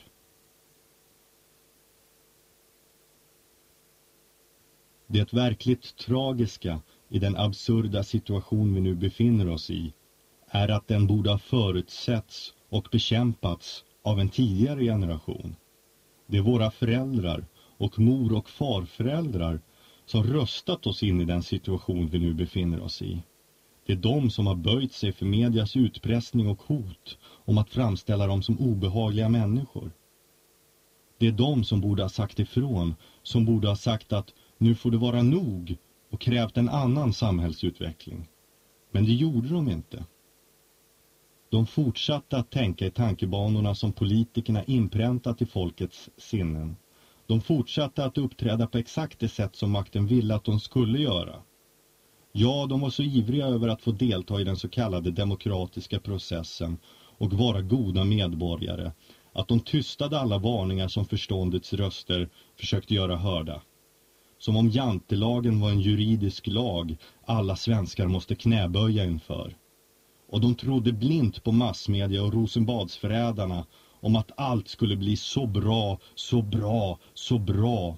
Det verkligt tragiska i den absurda situation vi nu befinner oss i är att den borde ha förutsetts och bekämpats av en tidigare generation. Det är våra föräldrar och mor- och farföräldrar som röstat oss in i den situation vi nu befinner oss i. Det är de som har böjt sig för medias utpressning och hot om att framställa dem som obehagliga människor. Det är de som borde ha sagt ifrån, som borde ha sagt att nu får det vara nog och krävt en annan samhällsutveckling. Men det gjorde de inte. De fortsatte att tänka i tankebanorna som politikerna inpräntat i folkets sinnen. De fortsatte att uppträda på exakt det sätt som makten ville att de skulle göra. Ja, de var så ivriga över att få delta i den så kallade demokratiska processen och vara goda medborgare att de tystade alla varningar som förståndets röster försökte göra hörda. Som om jantelagen var en juridisk lag alla svenskar måste knäböja inför. Och de trodde blint på massmedia och Rosenbadsförrädarna om att allt skulle bli så bra, så bra, så bra.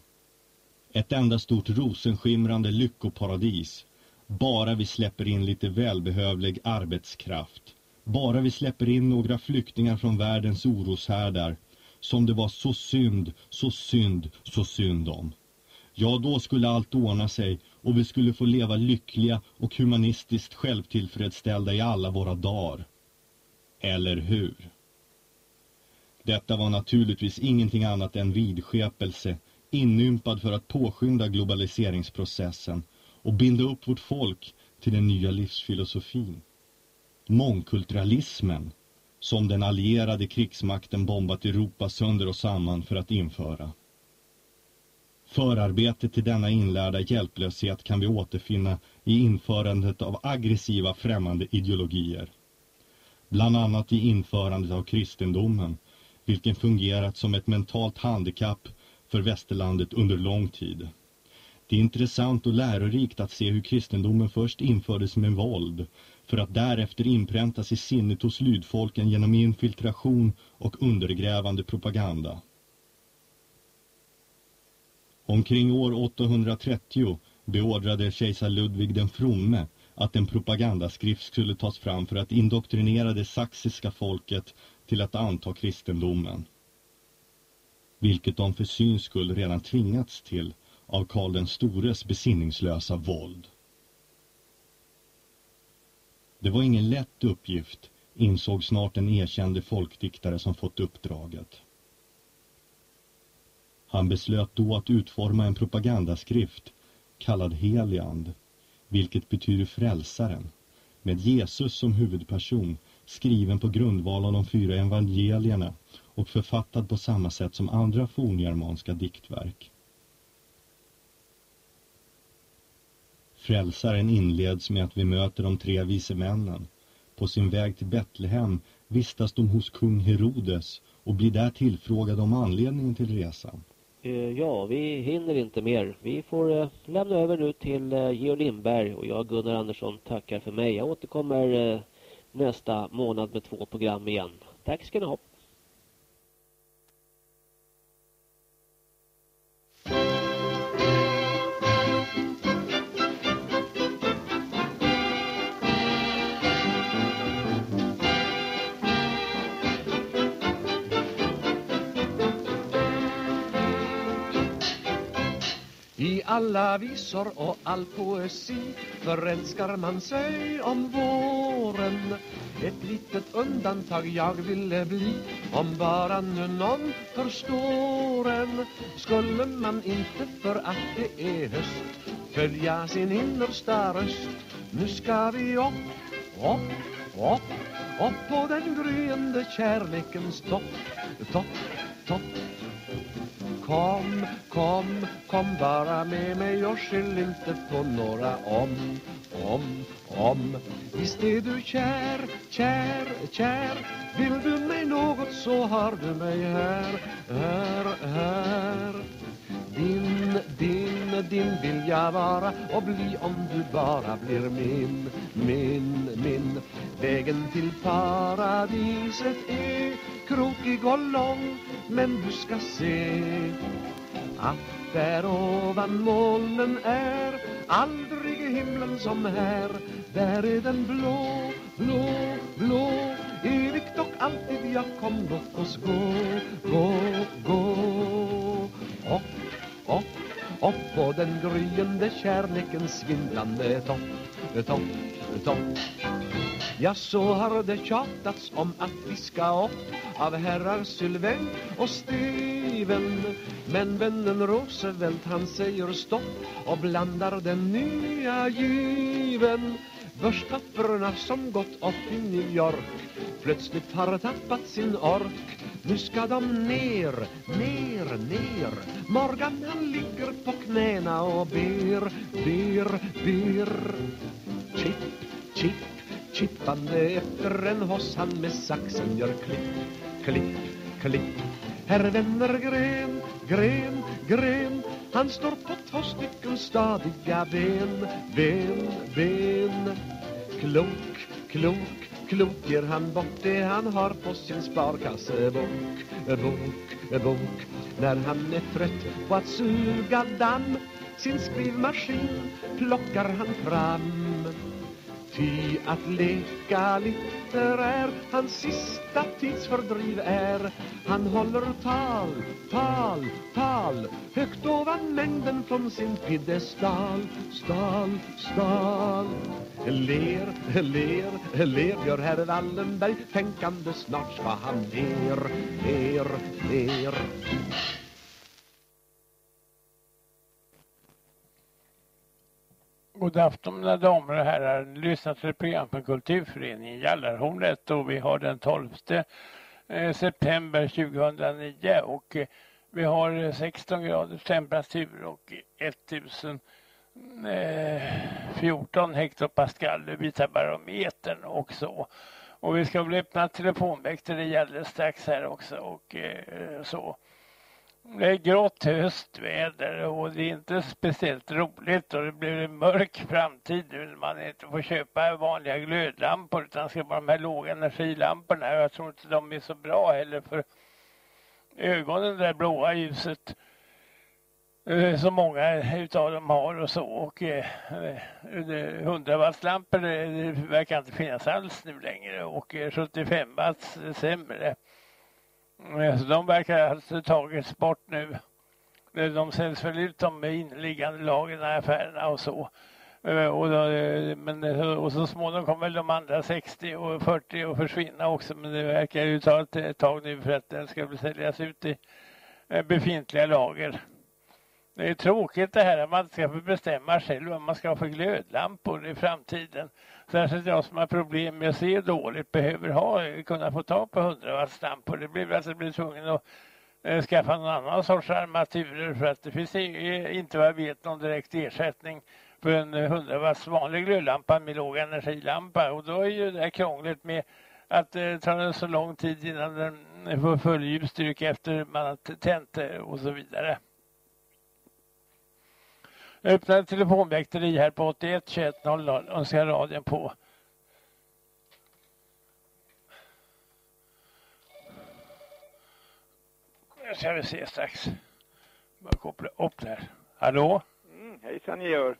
Ett enda stort rosenskimrande lyckoparadis. Bara vi släpper in lite välbehövlig arbetskraft. Bara vi släpper in några flyktingar från världens oroshärdar. Som det var så synd, så synd, så synd om. Ja, då skulle allt ordna sig och vi skulle få leva lyckliga och humanistiskt självtillfredsställda i alla våra dagar. Eller hur? Detta var naturligtvis ingenting annat än vidskepelse, inympad för att påskynda globaliseringsprocessen och binda upp vårt folk till den nya livsfilosofin. Mångkulturalismen, som den allierade krigsmakten bombat Europa sönder och samman för att införa. Förarbetet till denna inlärda hjälplöshet kan vi återfinna i införandet av aggressiva främmande ideologier. Bland annat i införandet av kristendomen, vilken fungerat som ett mentalt handikapp för västerlandet under lång tid. Det är intressant och lärorikt att se hur kristendomen först infördes med våld för att därefter inpräntas i sinnet hos lydfolken genom infiltration och undergrävande propaganda. Omkring år 830 beordrade kejsar Ludvig den fromme att en propagandaskrift skulle tas fram för att indoktrinera det saxiska folket till att anta kristendomen. Vilket de för syns skull redan tvingats till av Karl den stores besinningslösa våld. Det var ingen lätt uppgift, insåg snart den erkände folkdiktare som fått uppdraget. Han beslöt då att utforma en propagandaskrift kallad Heliand, vilket betyder frälsaren, med Jesus som huvudperson, skriven på grundval av de fyra evangelierna
och författad på samma sätt som andra forngermanska diktverk. Frälsaren inleds med att vi möter de tre vise männen. På sin väg till Betlehem vistas de hos kung Herodes och blir där tillfrågade om anledningen till resan.
Eh, ja, vi hinner inte mer. Vi får eh, lämna över nu till eh, Georg Lindberg och jag Gunnar Andersson tackar för mig. Jag återkommer nästa månad med två program igen. Tack ska ni ha.
I alla visor och all poesi förälskar man sig om våren. Ett litet undantag jag ville bli om bara nu någon förstår en. Skulle man inte för att det är höst följa sin innersta röst? Nu ska vi upp, upp, upp, upp på den gryende kärlekens topp, topp, topp. Kom, kom, kom bara med mig och skyll inte på några om, om, om. Visst är du kär, kär, kär. Vill du mig något så har du mig här, här, här. Din, din, din vill jag vara och bli om du bara blir min, min, min. Vägen till paradiset är krokig och lång men du ska se att där ovan molnen är aldrig i himlen som här. Där är den blå, blå, blå. Evigt och alltid jag kom låt oss gå, gå, gå. Upp, upp, upp på den gryende kärlekens svindlande topp, topp, topp. Ja, så har det tjatats om att vi ska upp av herrar Sylvain och Steven. Men vännen Roosevelt han säger stopp och blandar den nya given. Börspapperna som gått upp i New York Plötsligt har tappat sin ork. Nu ska de ner, ner, ner. Morgan han ligger på knäna och ber, ber, ber. Chip, chip. Chippande efter en hoss han med saxen gör klipp, klipp, klipp Herr vänner gren, gren, gren Han står på två stycken stadiga ben, ben, ben. Klok, klok, klok ger han bort det han har på sin sparkasse Bok, bok, bok När han är trött på att suga damm sin skrivmaskin plockar han fram. Ty att leka litterär. Hans sista tidsfördriv är Han håller tal, tal, tal. Högt ovan mängden från sin piedestal. Stal, stal. Ler, ler, ler gör herr Wallenberg. Tänkande snart ska han ner, ner, ner.
God afton mina damer och herrar. Lyssna till ett program från Kulturföreningen Jallarhornet och vi har den 12 eh, september 2009 och eh, vi har 16 graders temperatur och 1014 eh, hektopascal Vita barometern och så. Och vi ska väl öppna telefonväxter det gäller strax här också och så. Det är grått höstväder och det är inte speciellt roligt och det blir en mörk framtid nu när man inte får köpa vanliga glödlampor utan ska vara de här lågenergilamporna. Jag tror inte de är så bra heller för ögonen, det där blåa ljuset eh, som många utav dem har och så och eh, 100 wattslampor eh, verkar inte finnas alls nu längre och 75 watts sämre. De verkar alltså tagits bort nu. De säljs väl ut de inneliggande lagren i affärerna och så. Eh, och, då, eh, men, och så småningom kommer väl de andra 60 och 40 att försvinna också. Men det verkar ju ta ett tag nu för att den ska säljas ut i eh, befintliga lager. Det är tråkigt det här att man inte ska få bestämma själv vad man ska ha för glödlampor i framtiden. Särskilt jag som har problem med att se dåligt behöver ha, kunna få tag på 100 wattslampor. Det blir väl att jag blir tvungen att eh, skaffa någon annan sorts armaturer för att det finns inte vad jag vet någon direkt ersättning för en 100 watts vanlig glödlampa med låg energilampa och då är ju det här krångligt med att eh, det tar så lång tid innan den får full ljusstyrka efter man har tänt eh, och så vidare. Jag öppnar telefonväkteri här på 81 21 00 och ska radion på. Jag ska vi se strax. Bara koppla upp där. Hallå?
Mm, hejsan Georg.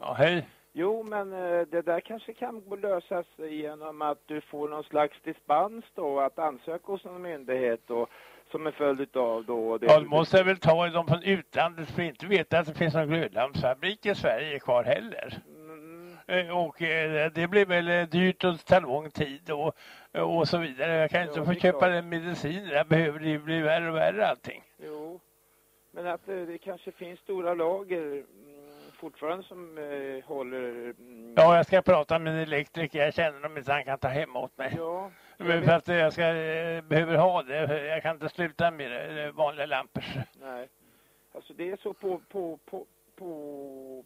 Ja, hej.
Jo, men eh, det där kanske kan lösas genom att du får någon slags dispens då, att ansöka hos någon myndighet och som en följd av då...
Det ja, då måste jag väl ta dem från utlandet för inte veta att det finns någon glödlampsfabrik i Sverige kvar heller. Mm. Eh, och eh, det blir väl dyrt och tar lång tid och, och så vidare. Jag kan inte få köpa klart. den medicin, jag behöver det bli värre och värre allting.
Jo, men att det, det kanske finns stora lager fortfarande som eh, håller... Mm.
Ja, jag ska prata med en elektriker. Jag känner om inte han kan ta hem åt mig.
Ja.
Men för att jag ska, eh, behöver ha det. Jag kan inte sluta med det, vanliga lampor.
Nej. Alltså det är så på, på, på, på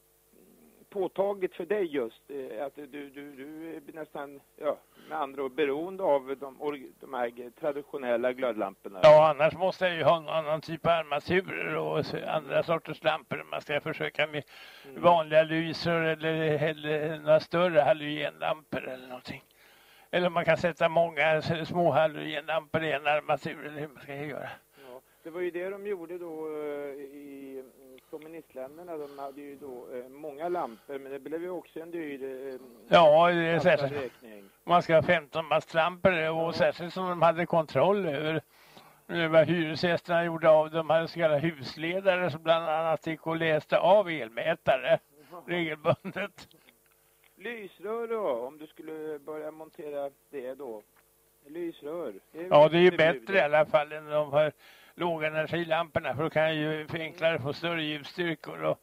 påtagligt för dig just eh, att du, du, du är nästan, ja, med andra ord beroende av de, de här traditionella glödlamporna?
Ja, annars måste jag ju ha en annan typ av armaturer och andra sorters lampor. Man ska försöka med mm. vanliga lysor eller, eller några större halogenlampor eller någonting. Eller man kan sätta många små halogenlampor i en armatur eller hur man ska göra.
Ja, det var ju det de gjorde då eh, i kommunistländerna, de hade ju då eh, många lampor, men det blev ju också en dyr eh,
Ja, det är särskilt. Man ska ha 15 mastlampor och ja. särskilt som de hade kontroll över vad hyresgästerna gjorde av De hade så kallade husledare som bland annat gick och läste av elmätare ja. regelbundet.
Lysrör då, om du skulle börja montera det då? Lysrör.
Det ja, det är ju bättre i alla fall än de här lågenergilamporna för då kan jag ju enklare få större ljusstyrkor. Och,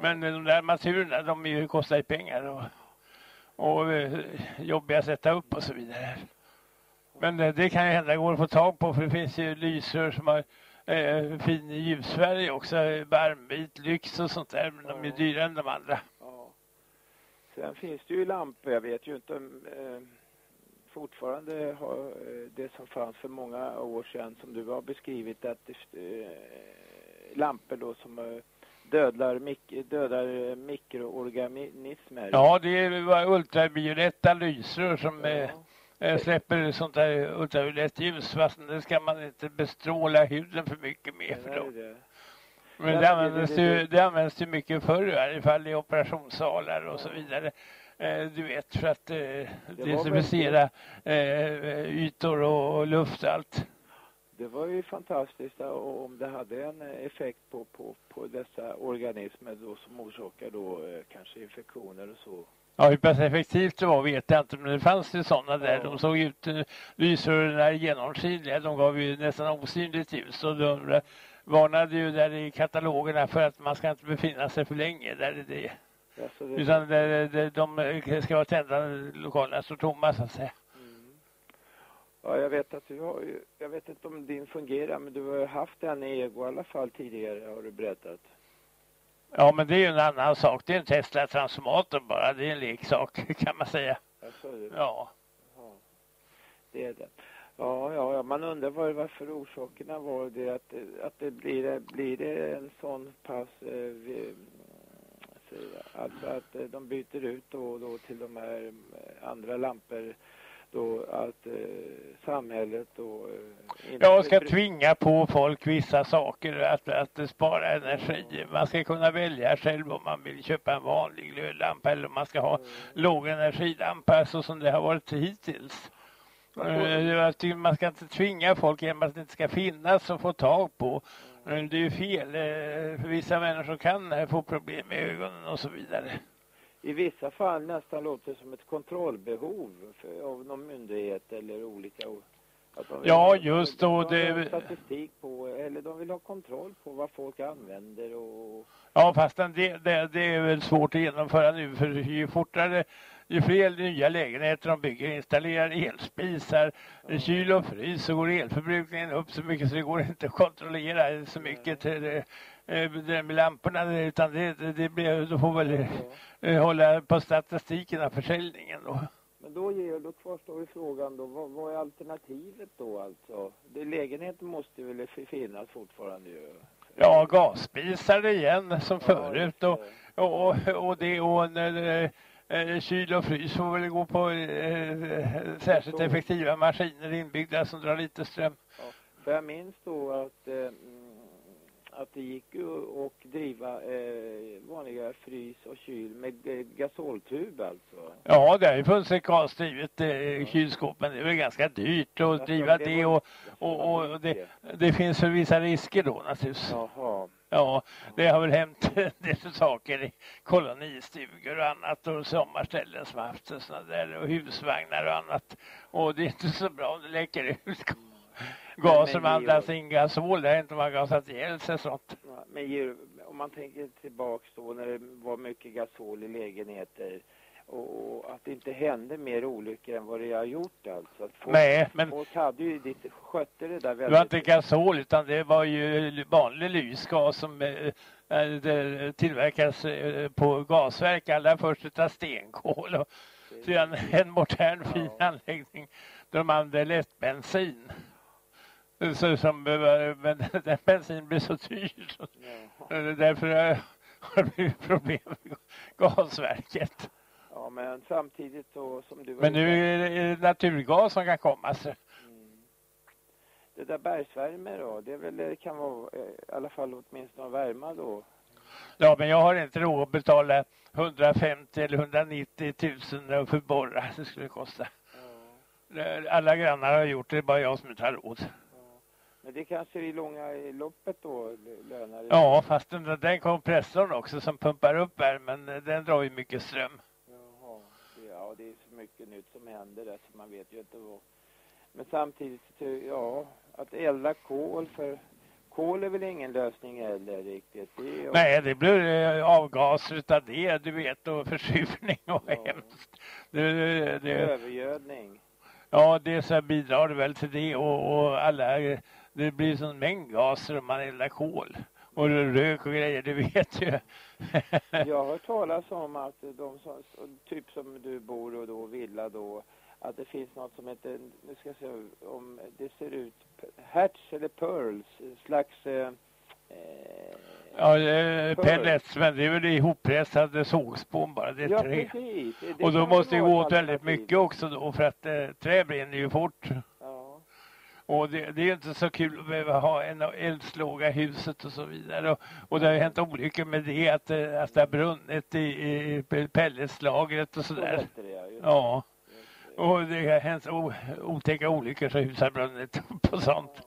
men de där armaturerna de är ju, kostar ju pengar och, och eh, jobbiga att sätta upp och så vidare. Men det, det kan ju hända går att få tag på för det finns ju lysrör som har eh, fin ljusfärg också, varmvit, lyx och sånt där men de är dyrare än de andra.
Sen finns det ju lampor, jag vet ju inte om eh, fortfarande har eh, det som fanns för många år sedan som du har beskrivit att eh, lampor då som eh, dödar, mik dödar mikroorganismer.
Ja, det var ultravioletta lysrör som ja. eh, släpper sånt där ultraviolett ljus fast det ska man inte bestråla huden för mycket med för då. Men det används, ju, det används ju mycket förr i alla fall i operationssalar och så vidare. Eh, du vet, för att eh, desinficera eh, ytor och, och luft allt.
Det var ju fantastiskt om det hade en effekt på, på, på dessa organismer då som orsakar då kanske infektioner och så.
Ja, hur pass effektivt det var vet jag inte, men det fanns ju sådana där. Ja. De såg ut, lysrören genomskinliga, de gav ju nästan osynligt ljus och de varnade ju där i katalogerna för att man ska inte befinna sig för länge där det är. Det... Utan det, det, de ska vara tända lokalerna står tomma så att säga. Mm.
Ja, jag vet att du har ju, jag vet inte om din fungerar men du har haft en i ego i alla fall tidigare har du berättat.
Ja, men det är ju en annan sak. Det är en Tesla-transformator bara. Det är en leksak [laughs] kan man säga. Ja.
ja. Det är det. Ja, ja, ja, man undrar var, varför orsakerna var det att, att det blir, blir det en sån pass eh, Alltså att eh, de byter ut då, då till de här eh, andra lampor då att eh, samhället då...
Eh, Jag ska tvinga på folk vissa saker att, att spara energi. Man ska kunna välja själv om man vill köpa en vanlig glödlampa eller om man ska ha mm. låg energilampa så som det har varit hittills. Eh, man ska inte tvinga folk genom att det inte ska finnas och få tag på. Men det är ju fel. Eh, för vissa människor kan eh, få problem med ögonen och så vidare.
I vissa fall nästan låter det som ett kontrollbehov för, av någon myndighet eller olika...
ja, just då. Det...
Statistik på, eller de vill ha kontroll på vad folk använder och...
Ja, fast det, det, det är väl svårt att genomföra nu för ju fortare ju fler nya lägenheter de bygger installerar elspisar, kyl och frys så går elförbrukningen upp så mycket så det går inte att kontrollera så mycket till det, eh, det med lamporna utan det, det blir, då får väl ja. hålla på statistiken av försäljningen då.
Men då, då kvarstår ju frågan då, vad, vad, är alternativet då alltså? Det, lägenheten måste väl finnas fortfarande ju?
Ja, gasspisar igen som ja, förut och, och, och det och eh, kyl och frys får väl gå på eh, särskilt effektiva maskiner inbyggda som drar lite ström.
Ja, för jag minns då att eh, att det gick att driva eh, vanliga frys och kyl med gasoltub alltså.
Ja, det har ju funnits ett gasdrivet eh, kylskåp men det är väl ganska dyrt att alltså, driva det, det och, och, och det, det finns för vissa risker då naturligtvis.
Jaha.
Ja, det har väl hänt [laughs] en del saker i kolonistugor och annat och sommarställen som haft sådana där och husvagnar och annat. Och det är inte så bra om det läcker ut gas som andas in gasol, det är inte man gasat ihjäl sig sånt.
Men om man tänker tillbaks då när det var mycket gasol i lägenheter och att det inte hände mer olyckor än vad det har gjort alltså. Att folk,
Nej, men...
Folk hade ju lite, skötte det där väldigt...
Det var inte gasol utan det var ju vanlig lysgas som eh, eh tillverkas eh, på gasverk allra först utav stenkol och sedan en modern fin ja. anläggning där de använde lättbensin. Så som, men den [laughs] bensin blir så dyr. Ja. Därför har det blivit problem med gasverket.
Ja, men samtidigt så som du...
Men nu är det naturgas som kan komma. Så. Mm.
Det där bergsvärme då, det, är väl, det kan vara eh, i alla fall åtminstone värma då.
Ja, men jag har inte råd att betala 150 eller 190 000 för borra. Det skulle kosta. Ja. Alla grannar har gjort det, bara jag som inte har råd.
Men det kanske i långa loppet då lönar
Ja, fast den, den kompressorn också som pumpar upp värmen, den drar ju mycket ström.
Jaha, ja det är så mycket nytt som händer där så man vet ju inte vad. Men samtidigt, ja, att elda kol för kol är väl ingen lösning heller riktigt.
Det Nej, det blir eh, avgaser utav det, du vet, och försurning och ja. hemskt.
Det, det, det... Övergödning.
Ja, det så bidrar det väl till det och, och alla det blir sån mängd gaser om man eldar kol. Och rök och grejer, det vet ju. [laughs]
jag har hört talas om att de som, typ som du bor och då, villa då, att det finns något som heter, nu ska jag se om det ser ut, Hertz eller Pearls, slags eh,
Ja, eh, pellets, men det är väl ihoppressade sågspån bara, det är
ja,
tre.
Precis.
Det och då måste det gå åt väldigt mycket också då, för att eh, trä brinner ju fort. Och det, det, är inte så kul att behöva ha en eldslåga i huset och så vidare. Och, och det har hänt olyckor med det, att, eh, att det har brunnit i, i pelletslagret och sådär. Ja. Och det har hänt otäcka olyckor så hus har brunnit [laughs] på sånt.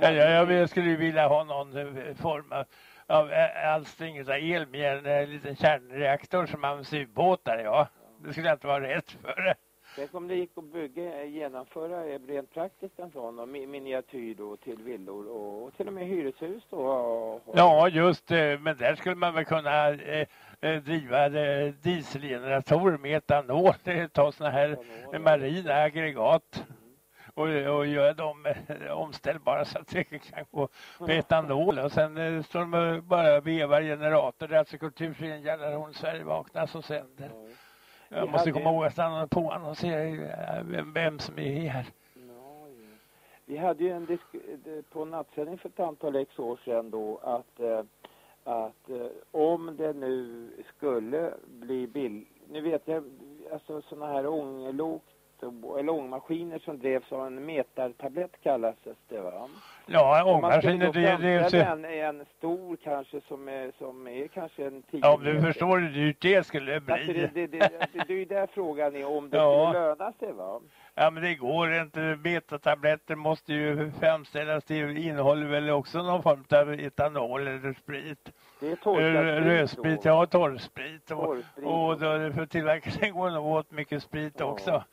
Ja, jag, jag skulle vilja ha någon eh, form av, av eh, alstring av el med en liten kärnreaktor som används i ubåtar, ja. Det skulle jag inte vara rätt för.
Tänk om det gick att bygga, genomföra rent praktiskt en sån miniatyr då till villor och, och till och med hyreshus då. Och,
ja, just det. Men där skulle man väl kunna eh, eh driva eh, dieselgeneratorer med etanol. Ta såna här etanol, marina ja. aggregat. Mm. Och, och göra dem omställbara så att det kan gå på etanol. Och sen står de bara vevar generator. Det är alltså Kulturföreningen Gällarhorn Sverige vaknar som sänder. Ja, jag måste komma ihåg att stanna på annonsera vem, vem som är här.
Vi hade ju en disk på nattsändning för ett antal ex år sedan då att, eh, att eh, om det nu skulle bli bild, nu vet jag, alltså sådana här ånglok eller ångmaskiner som drevs av en metartablett kallas det va?
Ja, ångmaskiner det, det är
en, en stor kanske som är, som är kanske en 10
Ja, du förstår hur dyrt det skulle bli.
Alltså det, det, det, det, det är ju där frågan är om det ja. skulle löna sig va?
Ja, men det går inte. Betatabletter måste ju framställas. Det innehåller väl också någon form av etanol eller sprit.
Det är torrsprit
Rödsprit, ja, torrsprit. Och, torrsprit. och då, för tillverkaren går nog åt mycket sprit ja. också.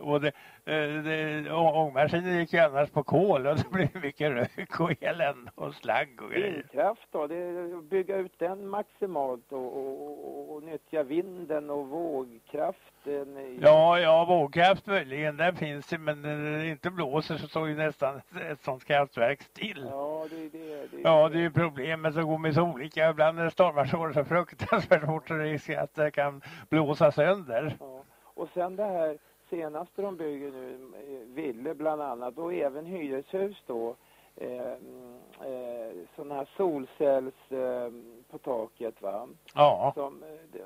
Och det, eh, det, ångmaskinen gick ju annars på kol och det blev mycket rök och elände och slagg och grejer.
Vindkraft då, det bygga ut den maximalt och, och, och, och nyttja vinden och vågkraften. i-
Ja, ja, vågkraft möjligen, den finns det, men när det inte blåser så står ju nästan ett sånt kraftverk still.
Ja, det är det. det,
Ja, det är ju problemet som går med så olika. Ibland när det stormar så går det så fruktansvärt fort så det är risk att det kan blåsa sönder.
Ja. Och sen det här senaste de bygger nu, eh, Ville bland annat, och även hyreshus då, eh, eh, sådana här solcells eh, på taket va.
Ja.
Som, eh,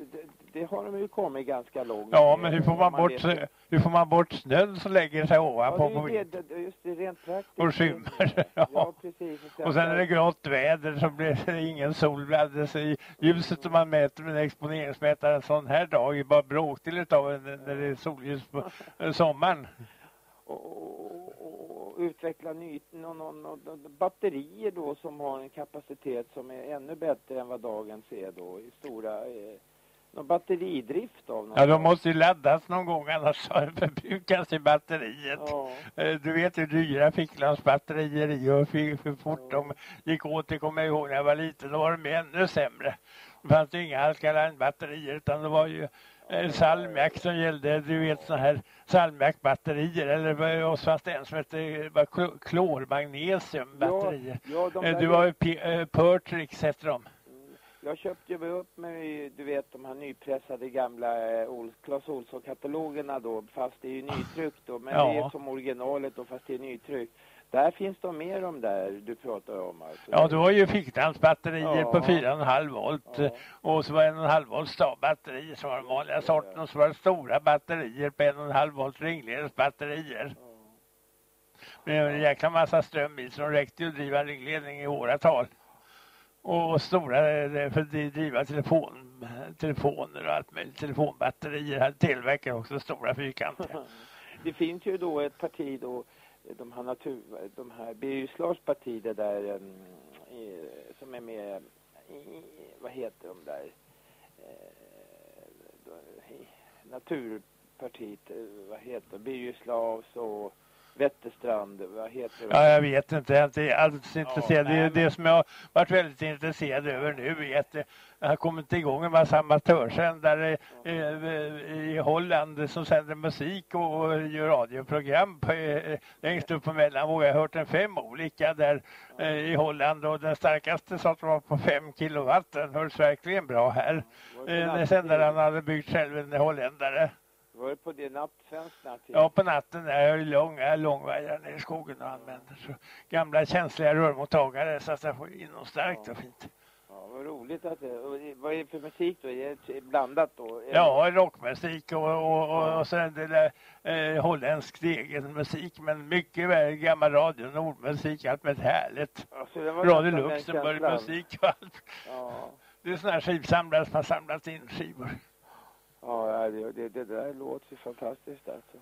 det, det, det har de ju kommit ganska långt
Ja, men hur får
om
man bort,
letar-
hur får man bort snön som lägger sig
Ja,
ovanpå
det
på
är det, det, just det, rent praktiskt.
och skymmer?
Ja, [laughs]
Ja.
precis.
Och sen är det grått väder så blir det ingen sol alldeles i ljuset som man mäter med en exponeringsmätare en sån här dag är bara bråkdel en när det är solljus på [laughs] eh, sommaren.
och, och, och utveckla ny, någon, någon, någon, batterier då som har en kapacitet som är ännu bättre än vad dagens är då i stora eh, någon batteridrift av något
Ja, de måste ju laddas någon gång annars förbrukas i batteriet.
Ja,
Eh, Du vet hur dyra ficklampsbatterier är och hur fort de gick åt. Det kommer jag ihåg när jag var liten. Då var de ännu sämre. Det fanns ju inga alkalinbatterier utan det var ju eh, salmiak som gällde. Du vet sådana här salmiakbatterier. Eller vad- och så fanns det en som hette klormagnesiumbatterier.
ja, de
Eh, Du har ju Pertrix heter de.
Jag köpte ju upp mig, du vet de här nypressade gamla eh, Clas Ohlson-katalogerna då, fast det är ju nytryckt då, men
Ja.
det är som originalet då, fast det är nytryckt. Där finns de mer om där du pratar om alltså.
Ja, du har ju ficklampsbatterier
Ja.
på 4,5 volt.
Ja.
eh, Och så var det 1,5 volt stavbatterier som var den vanliga sorten. Och så var det stora batterier på 1,5 volt ringledningsbatterier. Men det var en jäkla massa ström i så de räckte ju att driva en ringledning i åratal. Och stora eh, för att driva telefon, telefoner och allt möjligt. Telefonbatterier hade Televerket också stora fyrkantiga. [laughs]
Det finns ju då ett parti då, de här natur, de här Birger Slars parti det där eh, eh, som är med i, vad heter de där, Naturpartiet, vad heter Birger Slavs och Wetterstrand, vad heter de?
Ja, jag vet inte. Jag är inte alls intresserad. det är det som jag har varit väldigt intresserad över nu. Är att det har kommit igång en massa amatörsändare eh, i Holland som sänder musik och gör radioprogram eh, längst upp på mellanvåg. Jag har hört en fem olika där eh, i Holland och den starkaste sa att de var på fem kilowatt. Den hördes verkligen bra här.
Det
Eh, Den sändaren hade byggt själv en holländare.
Var det på det natt, svensk natt?
Ja, på natten är jag långa långvajrar ner i skogen och använder så gamla känsliga rörmottagare så att jag får in dem starkt och fint.
Ja, vad roligt att det, vad är det för musik då? Är det blandat då? Är
Ja, rockmusik och, och, och, och sen det där eh, holländsk egen musik men mycket väl gammal radio, nordmusik, allt med härligt.
var
Radio Luxemburg musik och allt.
Ja.
Det är sådana här skivsamlare som har samlat in skivor.
Ja, det, det, det där låter ju fantastiskt alltså.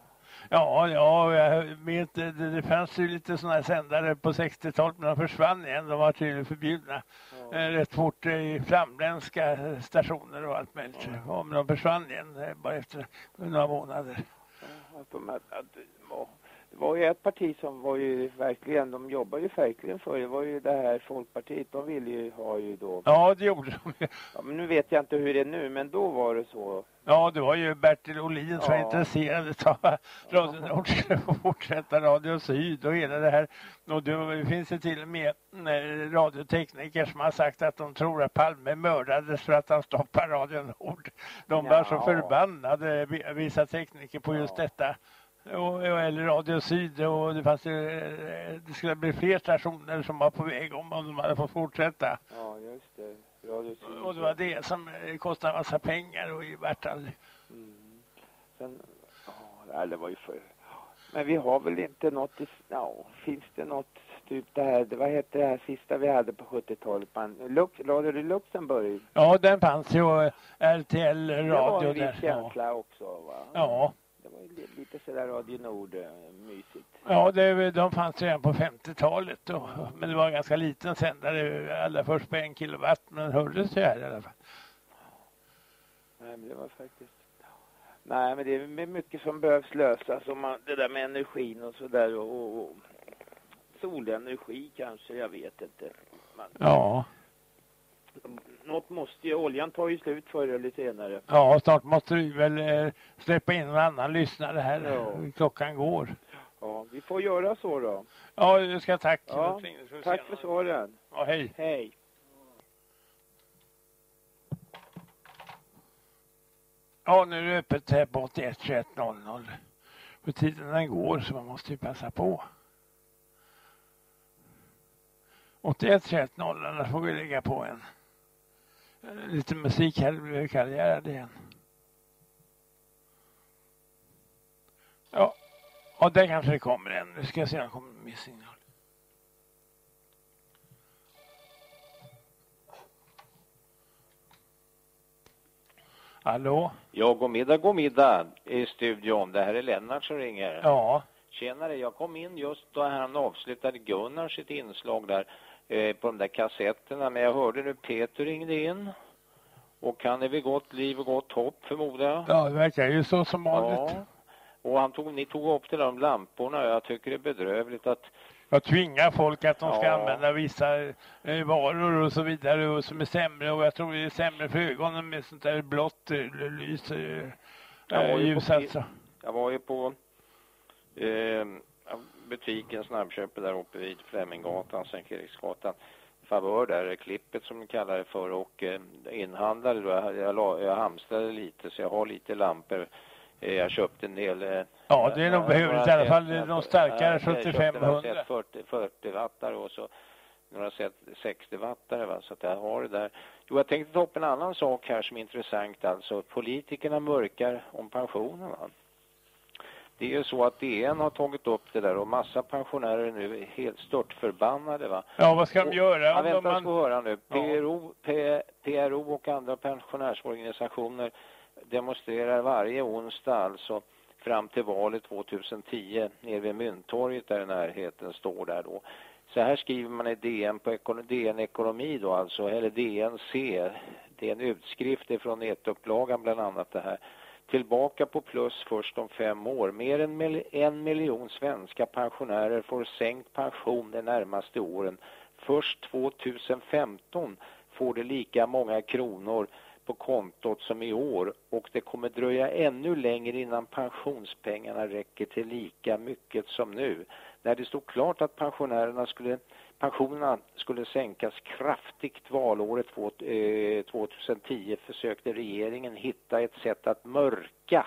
Ja, ja, jag vet, det, det fanns ju lite sådana här sändare på 60-talet men de försvann igen. De var tydligen förbjudna
Ja.
eh, rätt fort i flamländska stationer och allt möjligt. Ja, men de försvann igen eh, bara efter några månader.
Ja, Att de, att, att, ja, det var ju ett parti som var ju verkligen, de jobbar ju verkligen för det var ju det här Folkpartiet, de ville ju ha ju då,
Ja, det gjorde de ju. [laughs]
ja, men nu vet jag inte hur det är nu, men då var det så.
Ja, det var ju Bertil Olin som var
Ja.
intresserad av Radio Nord skulle fortsätta Radio Syd och hela det här. Och det finns det till och med eh, radiotekniker som har sagt att de tror att Palme mördades för att han stoppade Radio Nord. De var så
Ja.
förbannade, vi- vissa tekniker, på just
Ja.
detta. Och, eller Radio Syd och det fanns ju, eh, det skulle bli fler stationer som var på väg om, om de hade fått fortsätta.
Ja, just det. Radio Syd.
Och det var det som eh, kostade en massa pengar och i vart aldrig.
Mm. Sen, ja, det var ju för... Men vi har väl inte något i... Ja, finns det något typ det här, det, vad hette det här sista vi hade på 70-talet? Man, Lux, Radio Luxemburg.
Ja, den fanns ju eh, RTL
Det var
radio
en viss
där. Ja.
känsla också va?
Ja.
Var lite sådär Radio Nord eh, mysigt.
Ja, det, de fanns redan på 50-talet. Och, men det var en ganska liten sändare, allra först på en kilowatt, men hördes ju här i alla fall.
Nej, men det var faktiskt... Nej, men det är mycket som behövs lösas. Om man, det där med energin och sådär. Och, och, och solenergi kanske, jag vet inte. Man,
Ja.
Något måste ju, oljan tar ju slut förr eller senare.
Ja, snart måste du väl eh, släppa in någon annan lyssnare här.
Ja.
Klockan går.
Ja, vi får göra så då.
Ja, jag ska tack.
Ja, Tack för svaren.
Ja, hej.
Hej.
Ja, nu är det öppet här på 81 21 00. För tiden den går så man måste ju passa på. 81 21 00, annars får vi lägga på en lite musik här, vi kan göra det igen. Ja, ja där kanske det kommer en. Nu ska jag se om det kommer med signal. Hallå?
Ja, god middag, god middag i studion. Det här är Lennart som ringer.
Ja.
Tjenare, jag kom in just då han avslutade Gunnar sitt inslag där eh, på de där kassetterna. Men jag hörde nu Peter ringde in. Och han är vid gott liv och gott hopp förmodar jag.
Ja, det verkar ju så som vanligt.
Ja. Och han tog, ni tog upp det där om lamporna. Jag tycker det är bedrövligt att
Jag tvingar folk att de ska
Ja.
använda vissa eh, varor och så vidare och som är sämre och jag tror det är sämre för ögonen med sånt där blått eh, lys, eh,
Jag var ju på
ljus alltså.
Jag var ju på eh, butiken, snabbköpet där uppe vid Fleminggatan, Sankt Eriksgatan. Favör där, klippet som de kallar det för och eh, inhandlade då, jag, jag, jag hamstrade lite så jag har lite lampor. Eh, jag köpte en del. Eh,
Ja, det är nog
eh,
behövligt i alla fall
jag-
de starkare
jag köpte några
7500.
set 40, 40 wattare och så några set 60 wattare va, så att jag har det där. Jo, jag tänkte ta upp en annan sak här som är intressant alltså. Politikerna mörkar om pensionerna. Det är ju så att DN har tagit upp det där och massa pensionärer nu är helt störtförbannade va.
Ja, vad ska de göra
Ja, vänta,
man...
ska höra nu. PRO, P, PRO och andra pensionärsorganisationer demonstrerar varje onsdag alltså fram till valet 2010 nere vid Mynttorget där i närheten står där då. Så här skriver man i DN på ekono- DN Ekonomi då alltså, eller DNC. Det är en utskrift ifrån nätupplagan bland annat det här. Tillbaka på plus först om fem år. Mer än mil- en miljon svenska pensionärer får sänkt pension de närmaste åren. Först 2015 får de lika många kronor på kontot som i år och det kommer dröja ännu längre innan pensionspengarna räcker till lika mycket som nu. När det stod klart att pensionärerna skulle, pensionerna skulle sänkas kraftigt valåret 2010 eh, försökte regeringen hitta ett sätt att mörka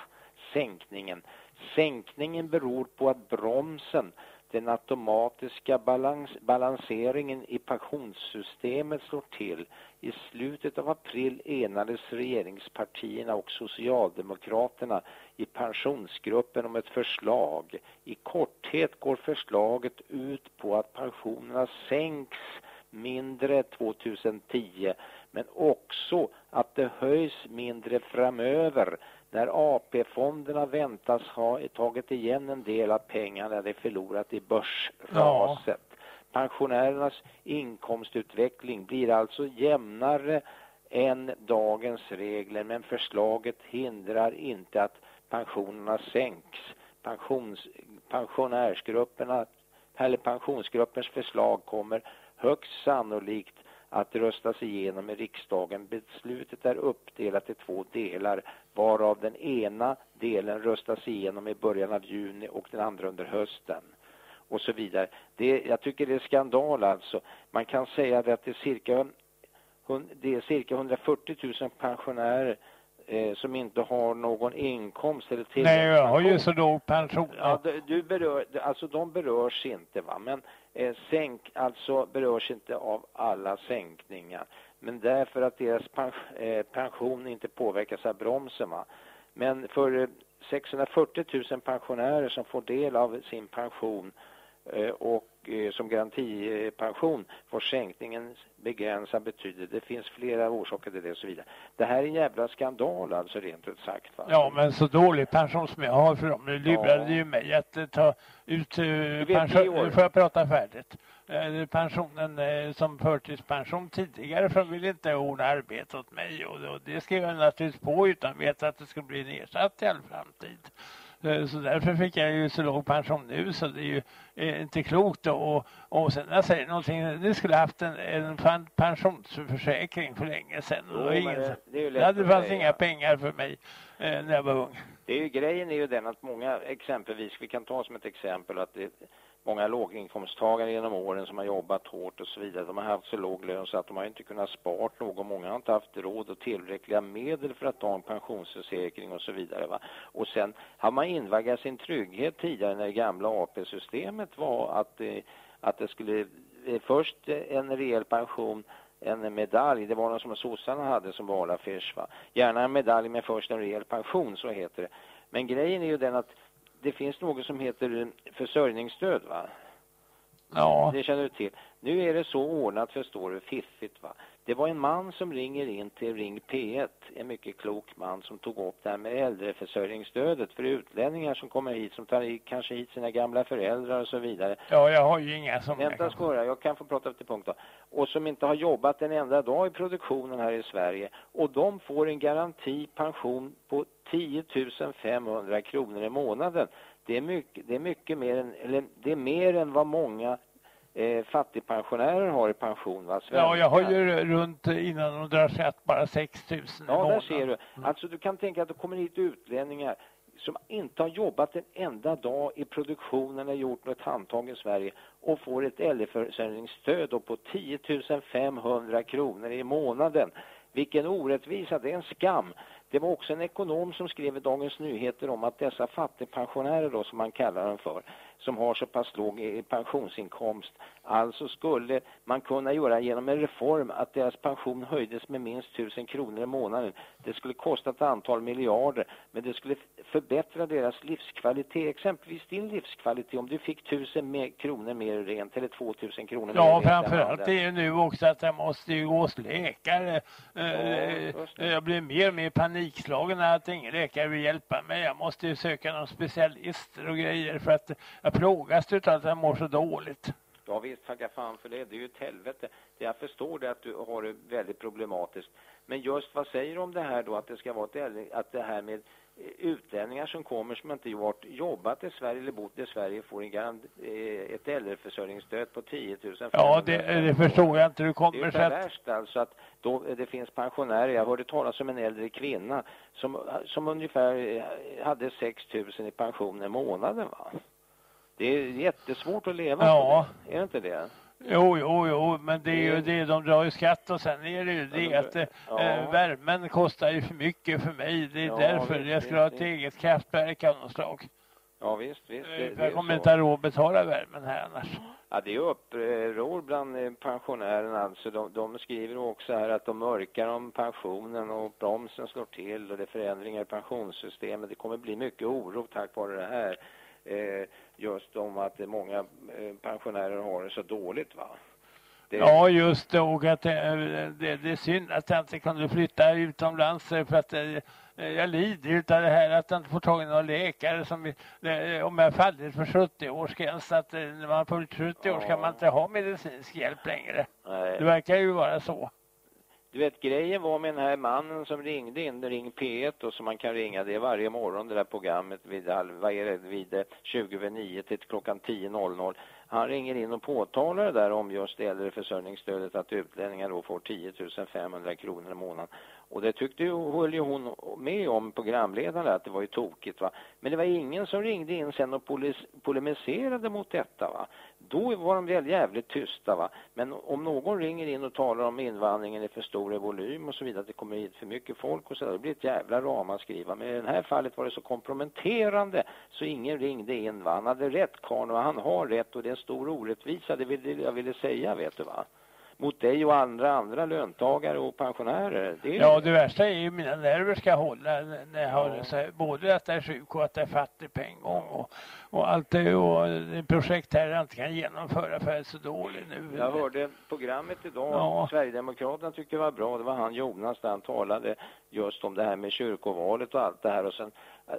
sänkningen. Sänkningen beror på att bromsen, den automatiska balans, balanseringen i pensionssystemet slår till. I slutet av april enades regeringspartierna och Socialdemokraterna i pensionsgruppen om ett förslag. I korthet går förslaget ut på att pensionerna sänks mindre 2010 men också att det höjs mindre framöver när AP-fonderna väntas ha tagit igen en del av pengarna de förlorat i börsraset. Pensionärernas inkomstutveckling blir alltså jämnare än dagens regler men förslaget hindrar inte att pensionerna sänks. Pensions, pensionärsgrupperna eller pensionsgruppens förslag kommer högst sannolikt att röstas igenom i riksdagen. Beslutet är uppdelat i två delar varav den ena delen röstas igenom i början av juni och den andra under hösten och så vidare. Det, jag tycker det är skandal alltså. Man kan säga att det är cirka, det är cirka 140 000 pensionärer eh, som inte har någon inkomst eller
Nej, jag har ju så låg pension.
Ja, du- du berör, alltså de berörs inte va, men eh, sänk, alltså berörs inte av alla sänkningar. Men därför att deras pens- eh, pension inte påverkas av bromsen va. Men för eh, 640 000 pensionärer som får del av sin pension eh, och eh, som garantipension får sänkningen begränsad betydelse. Det finns flera orsaker till det och så vidare. Det här är en jävla skandal alltså rent ut sagt va.
Ja, men så dålig pension som jag har för dem. Nu lurade
Ja.
ju mig att eh, ta ut eh, pension. Nu får jag prata färdigt. eh, pensionen eh, som förtidspension tidigare för de ville inte ordna arbete åt mig och, det skrev jag naturligtvis på utan veta att det skulle bli nedsatt i all framtid. Eh, så därför fick jag ju så låg pension nu så det är ju eh, inte klokt. Och, och sen jag säger någonting, ni skulle haft en, en pensionsförsäkring för länge sedan.
Jo,
det, ingen,
det, det,
det hade fanns
säga.
inga pengar för mig eh, när jag var ung.
Det är ju grejen är ju den att många exempelvis, vi kan ta som ett exempel att det många låginkomsttagare genom åren som har jobbat hårt och så vidare, de har haft så låg lön så att de har inte kunnat spara något. Många har inte haft råd och tillräckliga medel för att ta en pensionsförsäkring och så vidare. Va? Och sen har man invaggat sin trygghet tidigare när det gamla AP-systemet var att, eh, att det skulle eh, först en rejäl pension en medalj, det var någon som sossarna hade som valaffisch va. Gärna en medalj med först en rejäl pension, så heter det. Men grejen är ju den att det finns något som heter försörjningsstöd va.
Ja.
Det känner du till. Nu är det så ordnat, förstår du, fiffigt va. Det var en man som ringer in till Ring P1, en mycket klok man som tog upp det här med äldreförsörjningsstödet för utlänningar som kommer hit, som tar hit, kanske hit sina gamla föräldrar och så vidare.
Ja, jag har ju inga som...
Vänta ska höra, jag kan få prata till punkt då. Och som inte har jobbat en enda dag i produktionen här i Sverige. Och de får en garantipension på 10 500 kronor i månaden. Det är mycket, det är mycket mer än, eller det är mer än vad många eh, fattigpensionärer har i pension. Va?
Ja, jag har ju runt innan de drar skatt bara 6 000 i
Ja, där
månaden.
ser du. Alltså du kan tänka att det kommer hit utlänningar som inte har jobbat en enda dag i produktionen eller gjort något handtag i Sverige och får ett äldreförsörjningsstöd på 10 500 kronor i månaden. Vilken orättvisa, det är en skam. Det var också en ekonom som skrev i Dagens Nyheter om att dessa fattigpensionärer då som man kallar dem för, som har så pass låg eh, pensionsinkomst, alltså skulle man kunna göra genom en reform att deras pension höjdes med minst 1000 kronor i månaden. Det skulle kosta ett antal miljarder, men det skulle förbättra deras livskvalitet, exempelvis din livskvalitet om du fick 1000 mer, kronor mer rent eller 2000 kronor mer
Ja,
rent i
framförallt det är ju nu också att jag måste ju gå hos läkare. Eh,
just det.
jag blir mer och mer panikslagen när att ingen läkare vill hjälpa mig. Jag måste ju söka någon specialister och grejer för att jag plågas utav att jag mår så dåligt.
Ja visst, tacka fan för det. Det är ju ett helvete. Jag förstår det att du har det väldigt problematiskt. Men just vad säger du om det här då att det ska vara ett, att det här med eh, utlänningar som kommer som inte varit jobbat i Sverige eller bott i Sverige får en garant, eh, ett äldreförsörjningsstöd på 10 000
Ja, det, det förstår jag inte hur det
det är
kommer
perverst alltså att då, det finns pensionärer. Jag hörde talas om en äldre kvinna som, som ungefär eh, hade 6 000 i pension i månaden va. Det är jättesvårt att leva
Ja.
på det. Är det inte det?
Jo, jo, jo, men det är ju det, de drar ju skatt och sen är det ju det att eh,
Ja.
värmen kostar ju för mycket för mig. Det är
Ja,
därför
visst,
jag skulle ha
visst,
ett eget kraftverk av något slag.
Ja visst, visst. Det,
Eh,
det
jag kommer inte ha råd att betala värmen här annars.
Ja, det är uppror bland eh, pensionärerna. Alltså, de, de skriver också här att de mörkar om pensionen och bromsen slår till och det är förändringar i pensionssystemet. Det kommer bli mycket oro tack vare det här. Eh, just om att många eh, pensionärer har det så dåligt va. Det,
Ja, just det. Och att det, det, det är synd att jag inte kunde flytta utomlands eh, för att eh, jag lider utav det här att jag inte får tag i någon läkare som om jag fallit för 70-årsgräns att när man fyllt 70 år ska man inte ha medicinsk hjälp längre.
nej.
Det verkar ju vara så.
Du vet, grejen var med den här mannen som ringde in, Ring P1 och som man kan ringa, det är varje morgon det där programmet vid, vad är det, vid eh, 20 över 9 till klockan 10.00. Han ringer in och påtalar det där om just äldreförsörjningsstödet att utlänningar då får 10 500 kronor i månaden. Och det tyckte ju, höll ju hon med om, programledaren, att det var ju tokigt va. Men det var ingen som ringde in sen och polis, polemiserade mot detta va. Då var de väl jävligt tysta va. Men om någon ringer in och talar om invandringen är för stor i volym och så vidare, att det kommer hit för mycket folk och så där, det blir ett jävla ramaskriva. Men i det här fallet var det så komprometterande så ingen ringde in va. Han hade rätt karln och han har rätt och det är en stor orättvisa, det vill jag ville säga vet du va. Mot dig och andra andra löntagare och pensionärer. Det är
Ja, det värsta är ju mina nerver ska hålla när jag har
Ja.
så både att jag är sjuk och att jag är fattig på en gång och, och allt det och det projekt här jag inte kan genomföra för jag är så dålig nu.
Jag hörde programmet idag,
Ja.
Sverigedemokraterna tyckte det var bra, det var han Jonas där han talade just om det här med kyrkovalet och allt det här och sen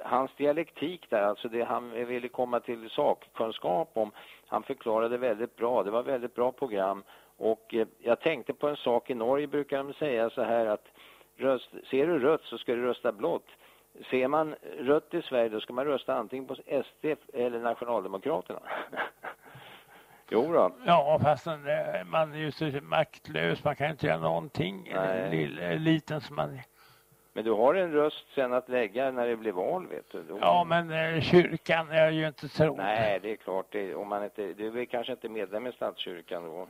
hans dialektik där, alltså det han ville komma till sakkunskap om, han förklarade väldigt bra. Det var väldigt bra program. Och eh, jag tänkte på en sak, i Norge brukar de säga så här att röst, ser du rött så ska du rösta blått. Ser man rött i Sverige då ska man rösta antingen på SD eller Nationaldemokraterna. [laughs] jo då.
Ja, fast eh, man är ju så maktlös, man kan inte göra någonting.
Nej.
Lill, liten som man är.
Men du har en röst sen att lägga när det blir val, vet du. Då...
Ja, men eh, kyrkan är ju inte trodd.
Nej, det är klart. Det, om man inte, du är kanske inte medlem i statskyrkan då.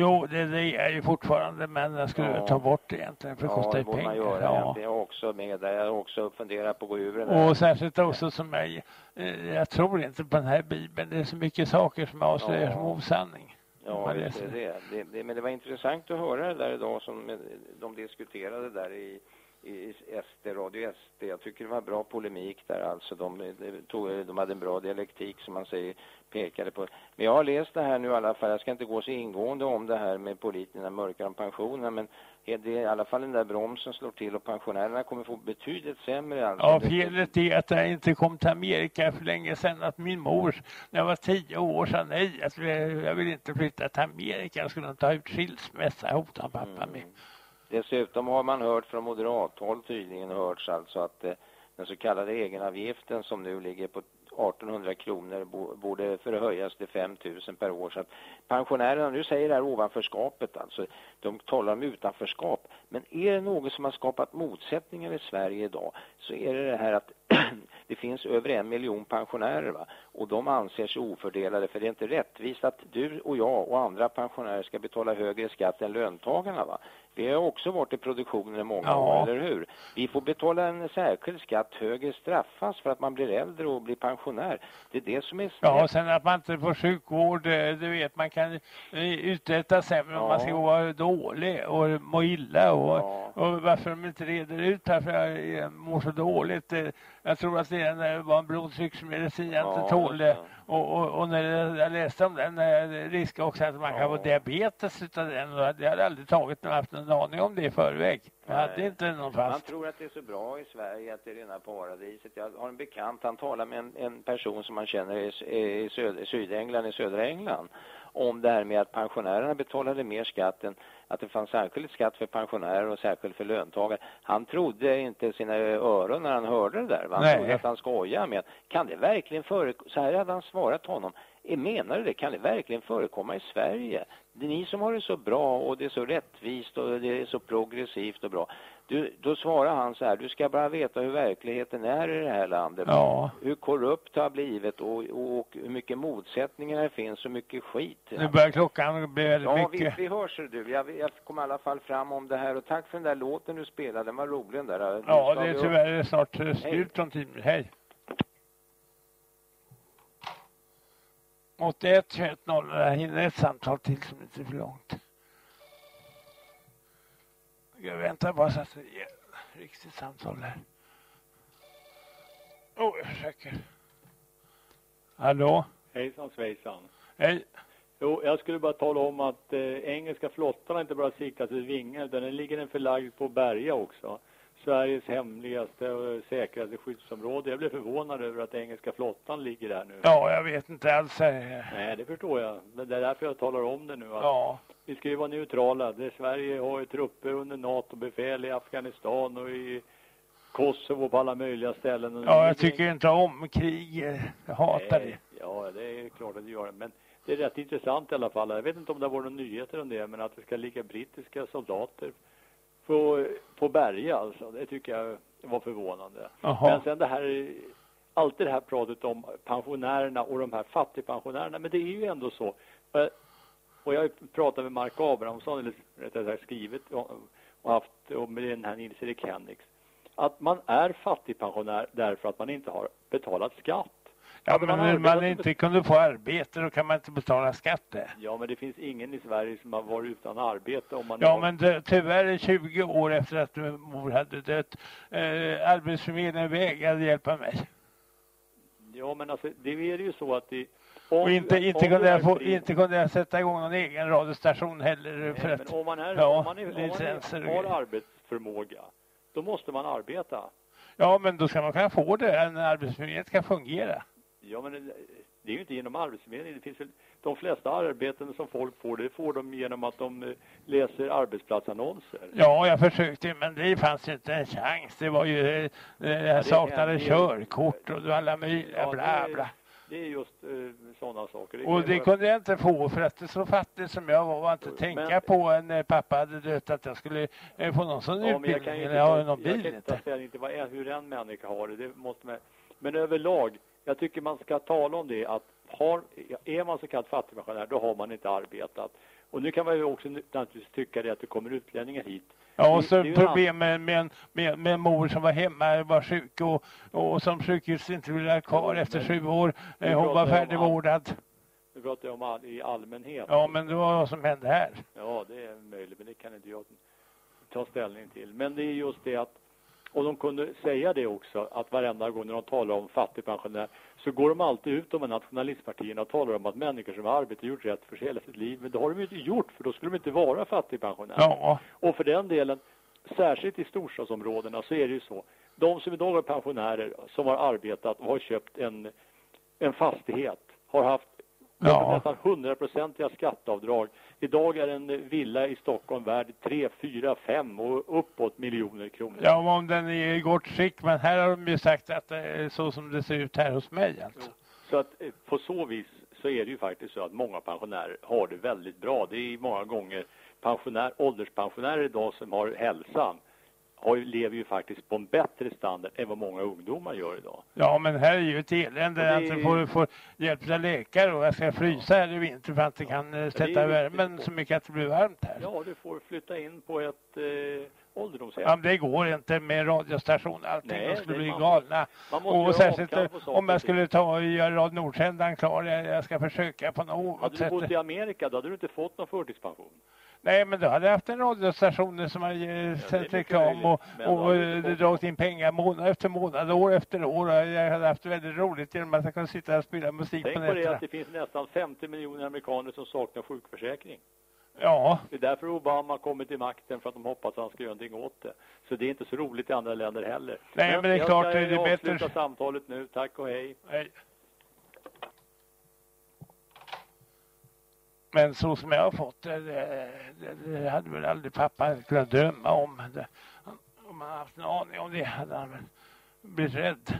Jo, det, det är ju fortfarande, men jag skulle
Ja.
ta bort det egentligen, för det
ja,
kostar
det
ju
borde man
pengar.
göra.
Ja.
Jag också med där. Jag har också funderat på att gå ur den här.
Och särskilt också som jag, eh, jag tror inte på den här bibeln. Det är så mycket saker som avslöjar
Ja.
som osanning.
Ja,
läser.
det. Det, det. Men det var intressant att höra det där idag som de diskuterade där i, i SD, Radio SD. Jag tycker det var bra polemik där alltså. De, tog, de hade en bra dialektik som man säger pekade på. Men jag har läst det här nu i alla fall. Jag ska inte gå så ingående om det här med politikerna mörkar om pensionerna. Men det är i alla fall den där bromsen slår till och pensionärerna kommer få betydligt sämre alltså.
Ja,
Det-
felet är att jag inte kom till Amerika för länge sedan. Att min mor, när jag var tio år, sa nej. Vi- jag vill inte flytta till Amerika. Jag skulle ha ut skilsmässa, hotade pappa med.
Dessutom har man hört från moderathåll tydligen hörts alltså att eh, den så kallade egenavgiften som nu ligger på 1800 kronor borde förhöjas till 5000 per år. Så att pensionärerna, nu säger det här ovanförskapet alltså, de talar om utanförskap. Men är det något som har skapat motsättningar i Sverige idag så är det det här att [clears throat] det finns över en miljon pensionärer va? och de anser sig ofördelade för det är inte rättvist att du och jag och andra pensionärer ska betala högre skatt än löntagarna va? Vi har också varit i produktionen i många
Ja.
år, eller hur? Vi får betala en särskild skatt, högre straffas för att man blir äldre och blir pensionär. Det är det som är snett.
Ja, och sen att man inte får sjukvård, eh, du vet, man kan eh, uträtta sämre om
Ja.
man ska vara dålig och må illa. Och,
Ja.
och varför de inte reder ut varför jag eh, mår så dåligt. Jag tror att det var en blodtrycksmedicin jag
Ja,
inte tålde.
just det.
Och, och, och när jag läste om den, eh, risk också att man kan
Ja.
få diabetes utav den. Och jag hade aldrig tagit någon, haft någon aning om det i förväg. Jag
Nej.
hade inte någon
Man
fast.
tror att det är så bra i Sverige, att det är rena paradiset. Jag har en bekant, han talar med en, en person som man känner i, i söd, Sydengland, i södra England, om det här med att pensionärerna betalade mer skatt än att det fanns särskild skatt för pensionärer och särskild för löntagare. Han trodde inte sina öron när han hörde det där. va? Han
Nej.
trodde att han skojade med Kan det verkligen förekomma? Så här hade han svarat honom. "Eh, Menar du det? Kan det verkligen förekomma i Sverige? Det är ni som har det så bra och det är så rättvist och det är så progressivt och bra. Du, då svarar han så här, du ska bara veta hur verkligheten är i det här landet.
Ja.
Hur korrupt det har blivit och, och, och hur mycket motsättningar det finns och mycket skit.
Nu börjar klockan bli väldigt
Ja,
mycket.
vi, vi hörs du. Jag, jag kom i alla fall fram om det här och tack för den där låten du spelade, den var rolig den där.
Ja, det är tyvärr snart slut om minuter. Hej. 81 21 0. Jag hinner ett samtal till som inte är för långt. Jag väntar bara så att det är riktigt samtal här. Åh, oh, jag försöker. Hallå?
Hejsan svejsan.
Hej.
Jo, jag skulle bara tala om att eh, engelska flottan inte bara siktat ut vingar utan den ligger den förlagd på Berga också. Sveriges hemligaste och säkraste skyddsområde. Jag blev förvånad över att engelska flottan ligger där nu.
Ja, jag vet inte alls.
Nej, det förstår jag. Det är därför jag talar om det nu.
Ja,
Vi ska ju vara neutrala. Det Sverige har ju trupper under NATO-befäl i Afghanistan och i Kosovo på alla möjliga ställen.
Ja
det
jag tycker inte om krig. Jag hatar det.
Nej, Ja, det är klart att det gör det. Men det är rätt intressant i alla fall. Jag vet inte om det varit några nyheter om det, men att det ska ligga brittiska soldater på, på Berga alltså. Det tycker jag var förvånande.
Jaha.
Men sen det här, alltid det här pratet om pensionärerna och de här fattigpensionärerna. Men det är ju ändå så. Och jag pratat med Mark Abrahamsson, eller rättare sagt skrivit och och haft och med den här Nils-Erik Henriks. Att man är fattigpensionär därför att man inte har betalat skatt.
Ja, men
man
om man inte kunde få arbete då kan man inte betala skatt där.
Ja, men det finns ingen i Sverige som har varit utan arbete om man
Ja,
har...
men tyvärr 20 år efter att mor hade dött, eh, Arbetsförmedlingen vägrade hjälpa mig.
Ja, men alltså det är ju så att det... Om,
Och inte, inte, kunde jag få, inte kunde jag sätta igång någon egen radiostation heller. för
Nej,
att,
men om man, är,
ja,
om man, är, om man är, har arbetsförmåga, då måste man arbeta.
Ja, men då ska man kunna få det när arbetsförmedlingen ska fungera.
Ja, men det, det är ju inte genom arbetsförmedlingen. Det finns väl, de flesta arbeten som folk får, det får de genom att de eh, läser arbetsplatsannonser.
Ja, jag försökte men det fanns inte en chans. Det var ju, eh, jag saknade
det-
körkort och alla möjliga
Ja,
bla
det-
bla.
Det är just eh, sådana saker.
Och det kunde jag inte få för att så fattig som jag var var inte tänka på när pappa hade dött att jag skulle eh, få någon sån
Ja, jag
utbildning eller ha någon
jag
bil
kan inte ta
inte.
vad, hur en människa har det. det måste man, men överlag, jag tycker man ska tala om det att har, är man så kallad fattigpensionär då har man inte arbetat. Och nu kan man ju också naturligtvis tycka det att det kommer utlänningar hit.
Ja, och så
det är ju en
problem med, en- med, med en mor som var hemma, var sjuk och, och som sjukhus inte ville ha kvar
Jo,
efter sju år. Eh, Hon var färdigvårdad.
Nu pratar jag om all, i allmänhet.
Ja, men det var vad som hände här.
Ja, det är möjligt, men det kan inte jag ta ställning till. Men det är just det att, och de kunde säga det också, att varenda gång när de talar om fattigpensionär så går de alltid ut, de här nationalistpartierna, och talar om att människor som har arbetat gjort rätt för sig hela sitt liv. Men det har de ju inte gjort, för då skulle de inte vara fattigpensionärer.
Ja.
Och för den delen, särskilt i storstadsområdena så är det ju så. De som idag är pensionärer, som har arbetat och har köpt en, en fastighet, har haft
Ja.
nästan hundraprocentiga skatteavdrag. Idag är en villa i Stockholm värd 3, 4, 5 och uppåt miljoner kronor.
Ja, om den är i gott skick, men här har de ju sagt att det är så som det ser ut här hos mig alltså.
Så att eh, på så vis så är det ju faktiskt så att många pensionärer har det väldigt bra. Det är många gånger pensionär, ålderspensionärer idag som har hälsan har, lever ju faktiskt på en bättre standard än vad många ungdomar gör idag.
Ja, men här är ju ett elände.
Det
Alltså
ju-
får, får hjälp av läkare och jag ska frysa här i vinter för att kan eh,
det är
sätta
ju
värmen så mycket att det blir varmt här.
Ja, du får flytta in på ett eh, ålderdomshem.
Ja, men det går inte med radiostation allting.
Nej,
de skulle bli
man
galna.
man
och särskilt eh, om jag skulle ta och göra Radio Nordsändaren klar. Jag, jag ska försöka på något
Hade du
sätt.
bott i Amerika då hade du inte fått någon förtidspension.
Nej, men då hade jag haft en radiostation som hade eh, sänt
mycket
reklam och,
Men
och
du
eh, dragit in pengar månad efter månad, år efter år. Och jag hade haft väldigt roligt genom att jag kunde sitta och spela musik
Tänk
på
på det
nätterna.
att det finns nästan 50 miljoner amerikaner som saknar sjukförsäkring.
Ja,
Det är därför Obama kommer till makten för att de hoppas att han ska göra någonting åt det. Så det är inte så roligt i andra länder heller.
Nej, men det är
jag
klart,
ska
det är bättre-
samtalet nu. Tack och hej.
hej. Men så som jag har fått det, det, det, det hade väl aldrig pappa kunnat drömma om. Det, om han haft en aning om det hade han väl blivit rädd.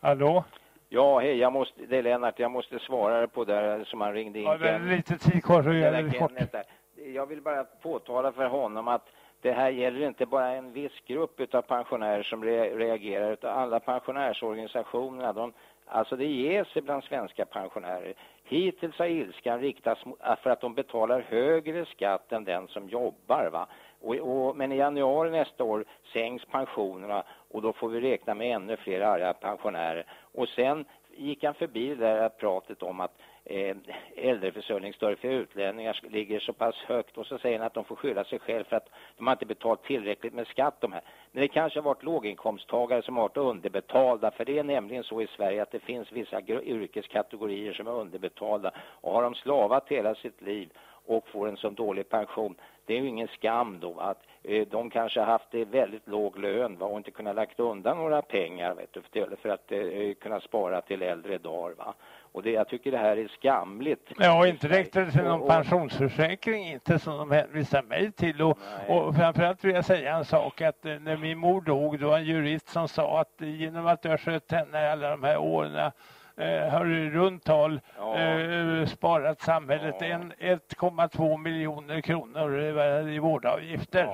Hallå?
Ja, hej, jag måste, det är Lennart, jag måste svara på där som han ringde in.
Ja, det är lite tid kvar så
Det
gör det kort.
Där. Jag vill bara påtala för honom att det här gäller inte bara en viss grupp utav pensionärer som re reagerar utan alla pensionärsorganisationerna. De, alltså det ger sig bland svenska pensionärer. Hittills har ilskan riktats mot, äh, för att de betalar högre skatt än den som jobbar. Va? Och, och, men i januari nästa år sänks pensionerna och då får vi räkna med ännu fler arga pensionärer. Och sen gick han förbi det där pratet om att Eh, äldreförsörjningsstöd för utlänningar ligger så pass högt och så säger han att de får skylla sig själv för att de har inte betalt tillräckligt med skatt de här. Men det kanske har varit låginkomsttagare som har varit underbetalda för det är nämligen så i Sverige att det finns vissa yrkeskategorier som är underbetalda och har de slavat hela sitt liv och får en så dålig pension det är ju ingen skam då att eh, de kanske har haft eh, väldigt låg lön va, och inte kunnat lagt undan några pengar vet du, för, för att eh, kunna spara till äldre dagar va. Och det, jag tycker det här är skamligt.
Ja, inte räckte det till någon
Och- och-
pensionsförsäkring, inte som de hänvisar mig till. Och, och framförallt vill jag säga en sak, att eh, när min mor dog, då var en jurist som sa att genom att du har skött henne alla de här åren har du i runt tal eh, sparat samhället en 1,2 miljoner kronor i, vårdavgifter.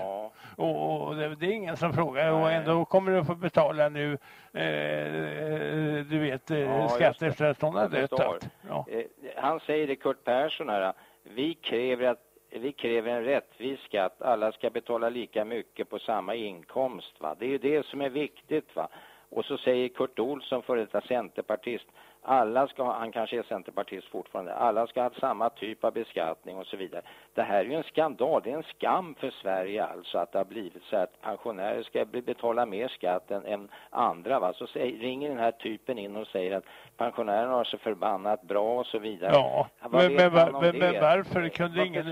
Och, och det, det är ingen som frågar och ändå kommer du få betala nu, eh, du vet, eh,
Ja,
skatt efter att hon har dött. Ja.
Eh, han säger det Kurt Persson här, vi kräver att vi kräver en rättvis skatt. Alla ska betala lika mycket på samma inkomst. Va? Det är ju det som är viktigt. Va? Och Och så säger Kurt Olsson, före detta centerpartist, alla ska ha, han kanske är centerpartist fortfarande, alla ska ha samma typ av beskattning och så vidare. Det här är ju en skandal, det är en skam för Sverige alltså att det har blivit så att pensionärer ska betala mer skatt än, än andra va. Så säger, ringer den här typen in och säger att pensionärerna har så förbannat bra och så vidare.
Ja, men, men, men, men varför kunde ingen...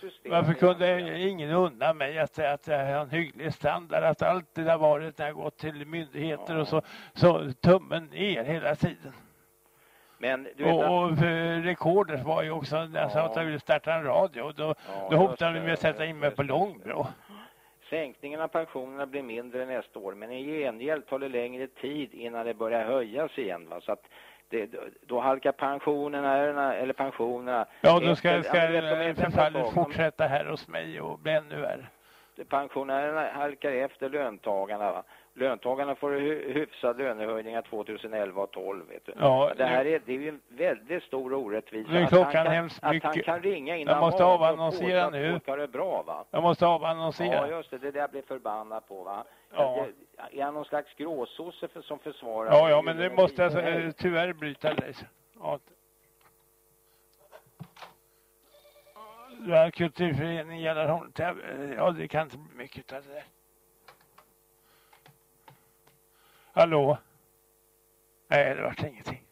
system?
Varför kunde ingen unna mig att, att jag har en hygglig standard, att allt det har varit när jag gått till myndigheter och så, så tummen ner hela tiden.
Men du vet
Och, och eh, rekorder var ju också när jag sa att jag ville starta en radio. och Då,
Ja,
då hotade de
det,
med att sätta in mig på Långbro.
sänkningen av pensionerna blir mindre nästa år men i gengäld tar det längre tid innan det börjar höjas igen va. Så att det, då halkar pensionerna, eller pensionerna...
Ja, då ska,
efter-
ska
ja, du vet, de är efter
förfallet fortsätta här hos mig och bli ännu värre.
Pensionärerna halkar efter löntagarna va. Löntagarna får hy- hyfsad lönehöjningar 2011 och 12 vet du.
Ja,
det här är, det är ju en väldigt stor orättvisa.
Nu är
Att han
klockan
kan-
hemskt
Att han
mycket.
kan ringa in
Jag måste avannonsera nu.
folk har det bra va.
Jag måste avannonsera.
Ja just det, det är det jag blir förbannad på va.
Ja.
Det- Är han någon slags gråsosse för, som försvarar?
Ja, ja, men nu måste jag eh, tyvärr bryta dig. Ja. Kulturföreningen Gällarholm. Ja, det kan inte bli mycket av det där. Hallå? Nej, det vart ingenting.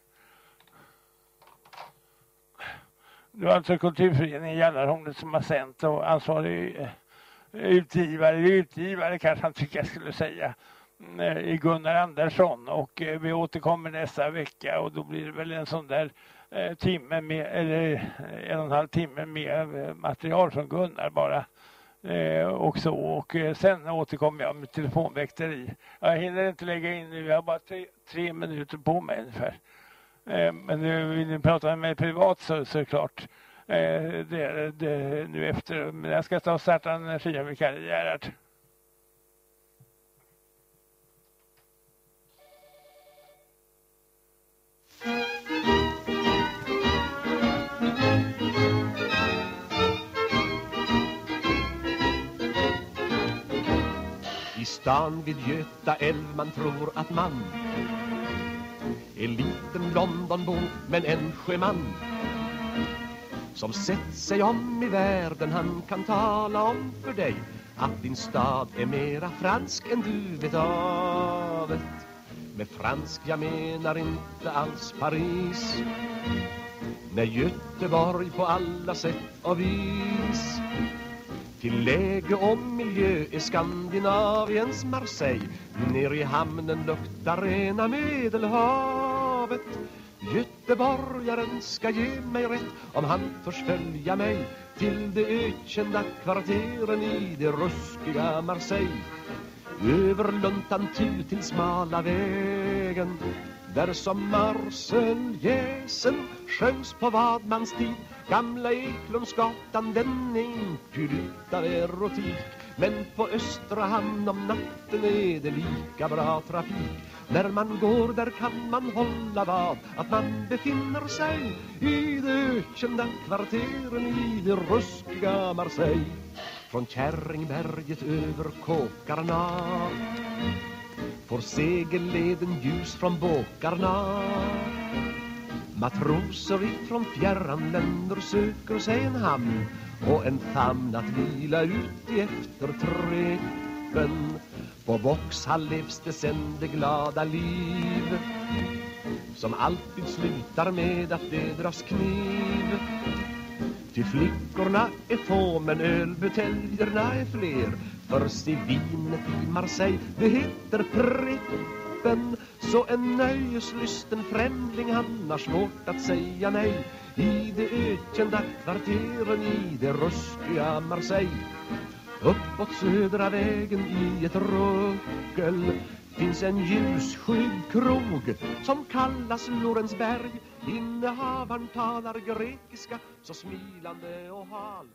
Det var alltså kulturföreningen Jallarhornet som har sänt och ansvarig eh, utgivare, utgivare kanske han tycker jag skulle säga, mm, eh, i Gunnar Andersson och eh, vi återkommer nästa vecka och då blir det väl en sån där timme med, eller en och en halv timme med material från Gunnar bara. Eh, och så och eh, sen återkommer jag med telefonväkteri. Jag hinner inte lägga in nu, jag har bara tre, tre minuter på mig ungefär. Eh, men nu vill ni prata med mig privat så, så är det klart. Eh, det, det, nu efter, men jag ska ta och starta en fria Gerhard. Mm.
I stan vid Göta älv man tror att man är liten Londonbo men en sjöman som sett sig om i världen. Han kan tala om för dig att din stad är mera fransk än du vet av Med fransk jag menar inte alls Paris. Nej, Göteborg på alla sätt och vis till läge och miljö är Skandinaviens Marseille. Ner i hamnen luktar rena medelhavet. Göteborgaren ska ge mig rätt om han törs följa mig till de ökända kvarteren i det ruskiga Marseille. Över luntan tu till smala vägen där som Marseljäsen sjöngs på vadmans tid Gamla Eklundsgatan den är inte utan erotik. Men på Östra hamn om natten är det lika bra trafik. När man går där kan man hålla vad Att man befinner sig. I de ökända kvarteren i det ruskiga Marseille. Från Kärringberget över kåkarna. Får segelleden ljus från båkarna. Matroser ifrån fjärran länder söker sig en hamn och en famn att vila ut i eftertrepen. På Vauxhall levs det sen det glada liv som alltid slutar med att det dras kniv. Ty flickorna är få men ölbuteljerna är fler Först i vinet i Marseille, det heter Prippen Så en nöjeslysten främling han har svårt att säga nej. I de ökända kvarteren i det ruskiga Marseille. Uppåt södra vägen i ett ruckel finns en ljusskygg krog som kallas Lorensberg. Innehavaren talar grekiska så smilande och hal.